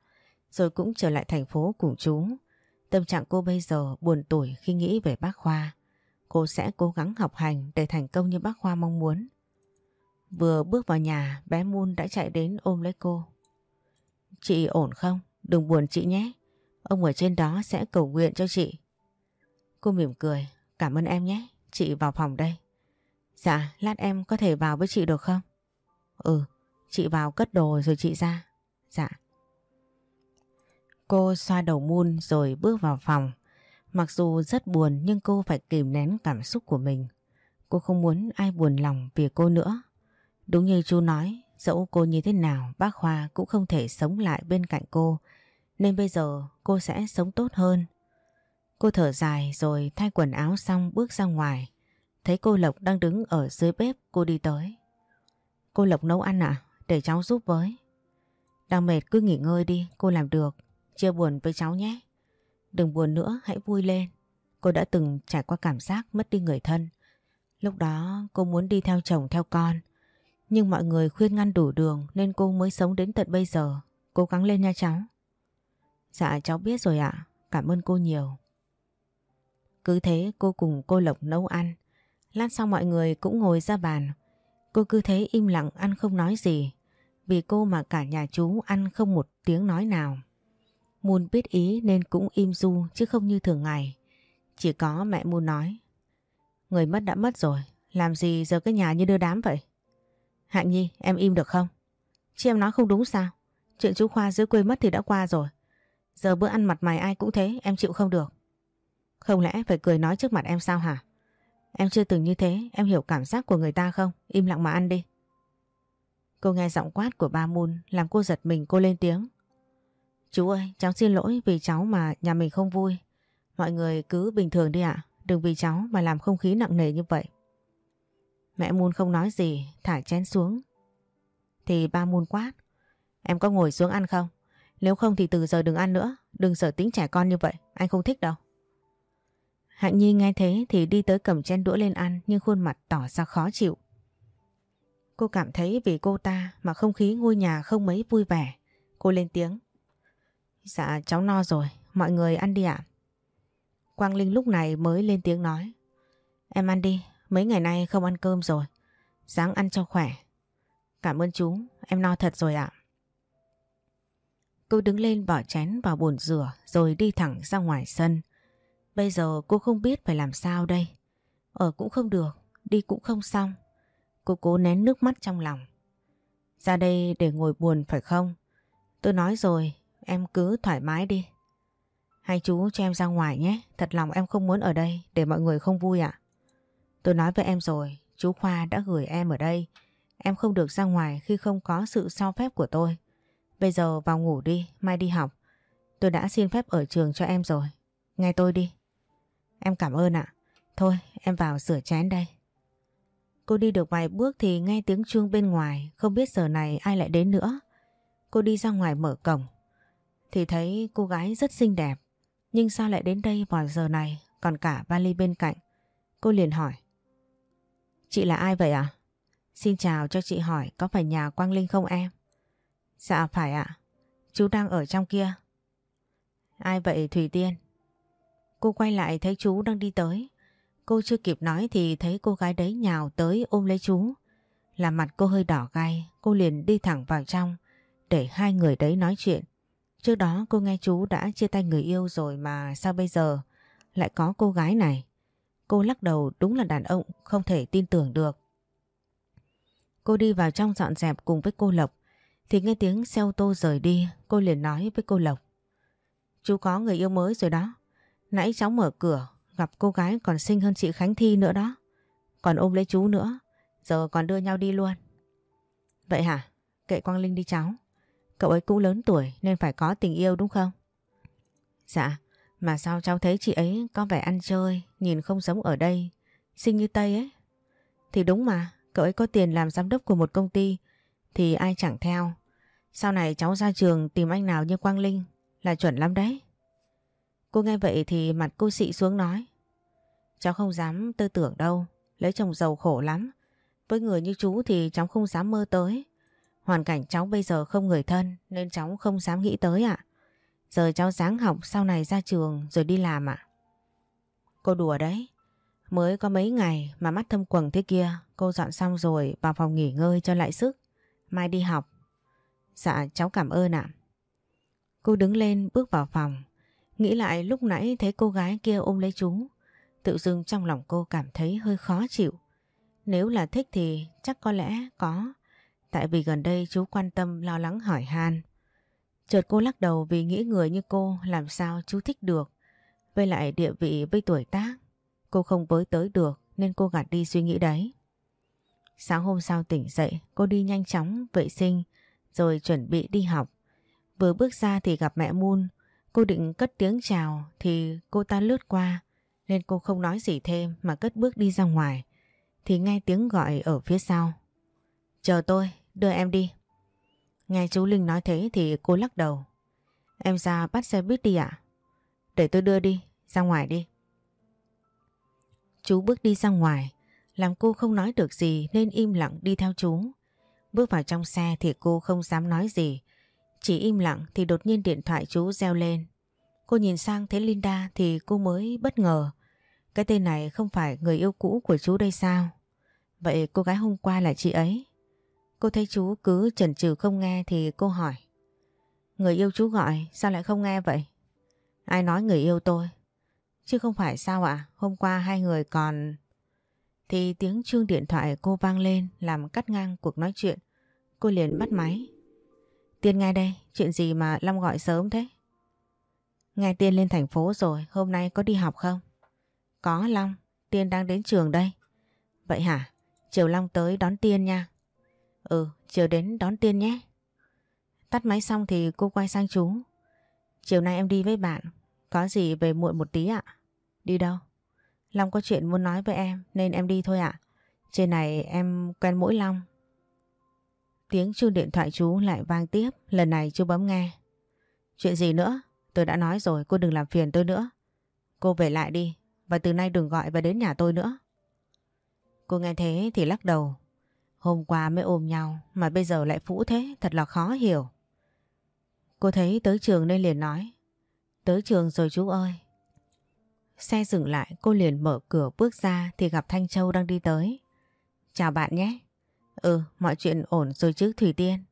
Rồi cũng trở lại thành phố cùng chú. Tâm trạng cô bây giờ buồn tủi khi nghĩ về bác Khoa. Cô sẽ cố gắng học hành để thành công như bác Khoa mong muốn. Vừa bước vào nhà, bé Moon đã chạy đến ôm lấy cô. Chị ổn không? Đừng buồn chị nhé. Ông ở trên đó sẽ cầu nguyện cho chị. Cô mỉm cười. Cảm ơn em nhé. Chị vào phòng đây. Dạ, lát em có thể vào với chị được không? Ừ, chị vào cất đồ rồi chị ra. Dạ. Cô xoa đầu Moon rồi bước vào phòng. Mặc dù rất buồn nhưng cô phải kìm nén cảm xúc của mình. Cô không muốn ai buồn lòng vì cô nữa. Đúng như chú nói, dẫu cô như thế nào bác Khoa cũng không thể sống lại bên cạnh cô. Nên bây giờ cô sẽ sống tốt hơn. Cô thở dài rồi thay quần áo xong bước ra ngoài. Thấy cô Lộc đang đứng ở dưới bếp cô đi tới. Cô Lộc nấu ăn à? Để cháu giúp với. Đang mệt cứ nghỉ ngơi đi, cô làm được. Chia buồn với cháu nhé. Đừng buồn nữa, hãy vui lên. Cô đã từng trải qua cảm giác mất đi người thân. Lúc đó cô muốn đi theo chồng theo con. Nhưng mọi người khuyên ngăn đủ đường nên cô mới sống đến tận bây giờ. Cố gắng lên nha cháu. Dạ cháu biết rồi ạ. Cảm ơn cô nhiều. Cứ thế cô cùng cô Lộc nấu ăn. Lát sau mọi người cũng ngồi ra bàn. Cô cứ thế im lặng ăn không nói gì. Vì cô mà cả nhà chú ăn không một tiếng nói nào. Moon biết ý nên cũng im du chứ không như thường ngày. Chỉ có mẹ Moon nói. Người mất đã mất rồi. Làm gì giờ cái nhà như đưa đám vậy? Hạnh Nhi em im được không? Chị em nói không đúng sao? Chuyện chú Khoa dưới quê mất thì đã qua rồi. Giờ bữa ăn mặt mày ai cũng thế em chịu không được. Không lẽ phải cười nói trước mặt em sao hả? Em chưa từng như thế, em hiểu cảm giác của người ta không? Im lặng mà ăn đi. Cô nghe giọng quát của ba Moon làm cô giật mình cô lên tiếng. Chú ơi, cháu xin lỗi vì cháu mà nhà mình không vui. Mọi người cứ bình thường đi ạ, đừng vì cháu mà làm không khí nặng nề như vậy. Mẹ Moon không nói gì, thả chén xuống. Thì ba Moon quát. Em có ngồi xuống ăn không? Nếu không thì từ giờ đừng ăn nữa, đừng sợ tính trẻ con như vậy, anh không thích đâu. Hạnh Nhi nghe thế thì đi tới cầm chén đũa lên ăn nhưng khuôn mặt tỏ ra khó chịu. Cô cảm thấy vì cô ta mà không khí ngôi nhà không mấy vui vẻ. Cô lên tiếng. Dạ cháu no rồi, mọi người ăn đi ạ. Quang Linh lúc này mới lên tiếng nói. Em ăn đi, mấy ngày nay không ăn cơm rồi. Sáng ăn cho khỏe. Cảm ơn chú, em no thật rồi ạ. Cô đứng lên bỏ chén vào bồn rửa rồi đi thẳng ra ngoài sân. Bây giờ cô không biết phải làm sao đây. Ở cũng không được, đi cũng không xong. Cô cố nén nước mắt trong lòng. Ra đây để ngồi buồn phải không? Tôi nói rồi, em cứ thoải mái đi. Hai chú cho em ra ngoài nhé, thật lòng em không muốn ở đây để mọi người không vui ạ. Tôi nói với em rồi, chú Khoa đã gửi em ở đây. Em không được ra ngoài khi không có sự cho phép của tôi. Bây giờ vào ngủ đi, mai đi học. Tôi đã xin phép ở trường cho em rồi. Nghe tôi đi. Em cảm ơn ạ. Thôi, em vào rửa chén đây. Cô đi được vài bước thì nghe tiếng chuông bên ngoài, không biết giờ này ai lại đến nữa. Cô đi ra ngoài mở cổng, thì thấy cô gái rất xinh đẹp. Nhưng sao lại đến đây vào giờ này, còn cả vali bên cạnh. Cô liền hỏi. Chị là ai vậy ạ? À? Xin chào cho chị hỏi có phải nhà Quang Linh không em? Dạ phải ạ. Chú đang ở trong kia. Ai vậy Thủy Tiên? Cô quay lại thấy chú đang đi tới. Cô chưa kịp nói thì thấy cô gái đấy nhào tới ôm lấy chú. Làm mặt cô hơi đỏ gai, cô liền đi thẳng vào trong để hai người đấy nói chuyện. Trước đó cô nghe chú đã chia tay người yêu rồi mà sao bây giờ lại có cô gái này? Cô lắc đầu, đúng là đàn ông, không thể tin tưởng được. Cô đi vào trong dọn dẹp cùng với cô Lộc thì nghe tiếng xe ô tô rời đi, cô liền nói với cô Lộc. Chú có người yêu mới rồi đó. Nãy cháu mở cửa, gặp cô gái còn xinh hơn chị Khánh Thi nữa đó. Còn ôm lấy chú nữa. Giờ còn đưa nhau đi luôn. Vậy hả? Kệ Quang Linh đi cháu. Cậu ấy cũng lớn tuổi nên phải có tình yêu đúng không? Dạ, mà sao cháu thấy chị ấy có vẻ ăn chơi, nhìn không sống ở đây, xinh như Tây ấy. Thì đúng mà, cậu ấy có tiền làm giám đốc của một công ty thì ai chẳng theo. Sau này cháu ra trường tìm anh nào như Quang Linh là chuẩn lắm đấy. Cô nghe vậy thì mặt cô xị xuống nói. Cháu không dám tư tưởng đâu, lấy chồng giàu khổ lắm. Với người như chú thì cháu không dám mơ tới. Hoàn cảnh cháu bây giờ không người thân nên cháu không dám nghĩ tới ạ. Giờ cháu dáng học sau này ra trường rồi đi làm ạ. Cô đùa đấy. Mới có mấy ngày mà mắt thâm quầng thế kia, cô dọn xong rồi vào phòng nghỉ ngơi cho lại sức. Mai đi học. Dạ cháu cảm ơn ạ. Cô đứng lên bước vào phòng. Nghĩ lại lúc nãy thấy cô gái kia ôm lấy chú. Tự dưng trong lòng cô cảm thấy hơi khó chịu. Nếu là thích thì chắc có lẽ có. Tại vì gần đây chú quan tâm lo lắng hỏi han. Chợt cô lắc đầu vì nghĩ người như cô làm sao chú thích được. Với lại địa vị với tuổi tác. Cô không với tới được nên cô gạt đi suy nghĩ đấy. Sáng hôm sau tỉnh dậy cô đi nhanh chóng vệ sinh rồi chuẩn bị đi học. Vừa bước ra thì gặp mẹ Moon. Cô định cất tiếng chào thì cô ta lướt qua nên cô không nói gì thêm mà cất bước đi ra ngoài. Thì nghe tiếng gọi ở phía sau. Chờ tôi, đưa em đi. Nghe chú Linh nói thế thì cô lắc đầu. Em ra bắt xe buýt đi ạ. Để tôi đưa đi, ra ngoài đi. Chú bước đi ra ngoài, làm cô không nói được gì nên im lặng đi theo chú. Bước vào trong xe thì cô không dám nói gì. Chỉ im lặng thì đột nhiên điện thoại chú reo lên. Cô nhìn sang thấy Linda thì cô mới bất ngờ. Cái tên này không phải người yêu cũ của chú đây sao? Vậy cô gái hôm qua là chị ấy. Cô thấy chú cứ chần chừ không nghe thì cô hỏi. Người yêu chú gọi sao lại không nghe vậy? Ai nói người yêu tôi? Chứ không phải sao ạ? Hôm qua hai người còn... Thì tiếng chuông điện thoại cô vang lên làm cắt ngang cuộc nói chuyện. Cô liền bắt máy. Tiên nghe đây, chuyện gì mà Long gọi sớm thế? Nghe Tiên lên thành phố rồi, hôm nay có đi học không? Có Long, Tiên đang đến trường đây. Vậy hả? Chiều Long tới đón Tiên nha. Ừ, chiều đến đón Tiên nhé. Tắt máy xong thì cô quay sang chú. Chiều nay em đi với bạn, có gì về muộn một tí ạ? Đi đâu? Long có chuyện muốn nói với em nên em đi thôi ạ. Trên này em quen mỗi Long. Tiếng chuông điện thoại chú lại vang tiếp, lần này chú bấm nghe. Chuyện gì nữa? Tôi đã nói rồi cô đừng làm phiền tôi nữa. Cô về lại đi và từ nay đừng gọi và đến nhà tôi nữa. Cô nghe thế thì lắc đầu. Hôm qua mới ôm nhau mà bây giờ lại phũ thế thật là khó hiểu. Cô thấy tới trường nên liền nói. Tới trường rồi chú ơi. Xe dừng lại cô liền mở cửa bước ra thì gặp Thanh Châu đang đi tới. Chào bạn nhé. Ừ, mọi chuyện ổn rồi chứ Thủy Tiên.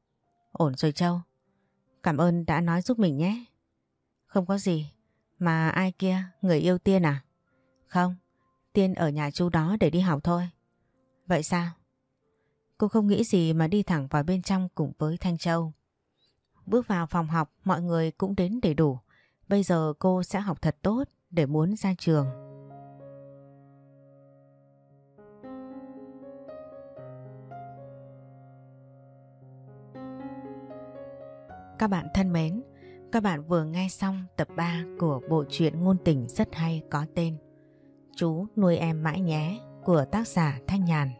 Ổn rồi Châu. Cảm ơn đã nói giúp mình nhé. Không có gì. Mà ai kia, người yêu Tiên à? Không, Tiên ở nhà chú đó để đi học thôi. Vậy sao? Cô không nghĩ gì mà đi thẳng vào bên trong cùng với Thanh Châu. Bước vào phòng học mọi người cũng đến đầy đủ. Bây giờ cô sẽ học thật tốt để muốn ra trường. Các bạn thân mến, các bạn vừa nghe xong tập 3 của bộ truyện ngôn tình rất hay có tên Chú nuôi em mãi nhé của tác giả Thanh Nhàn.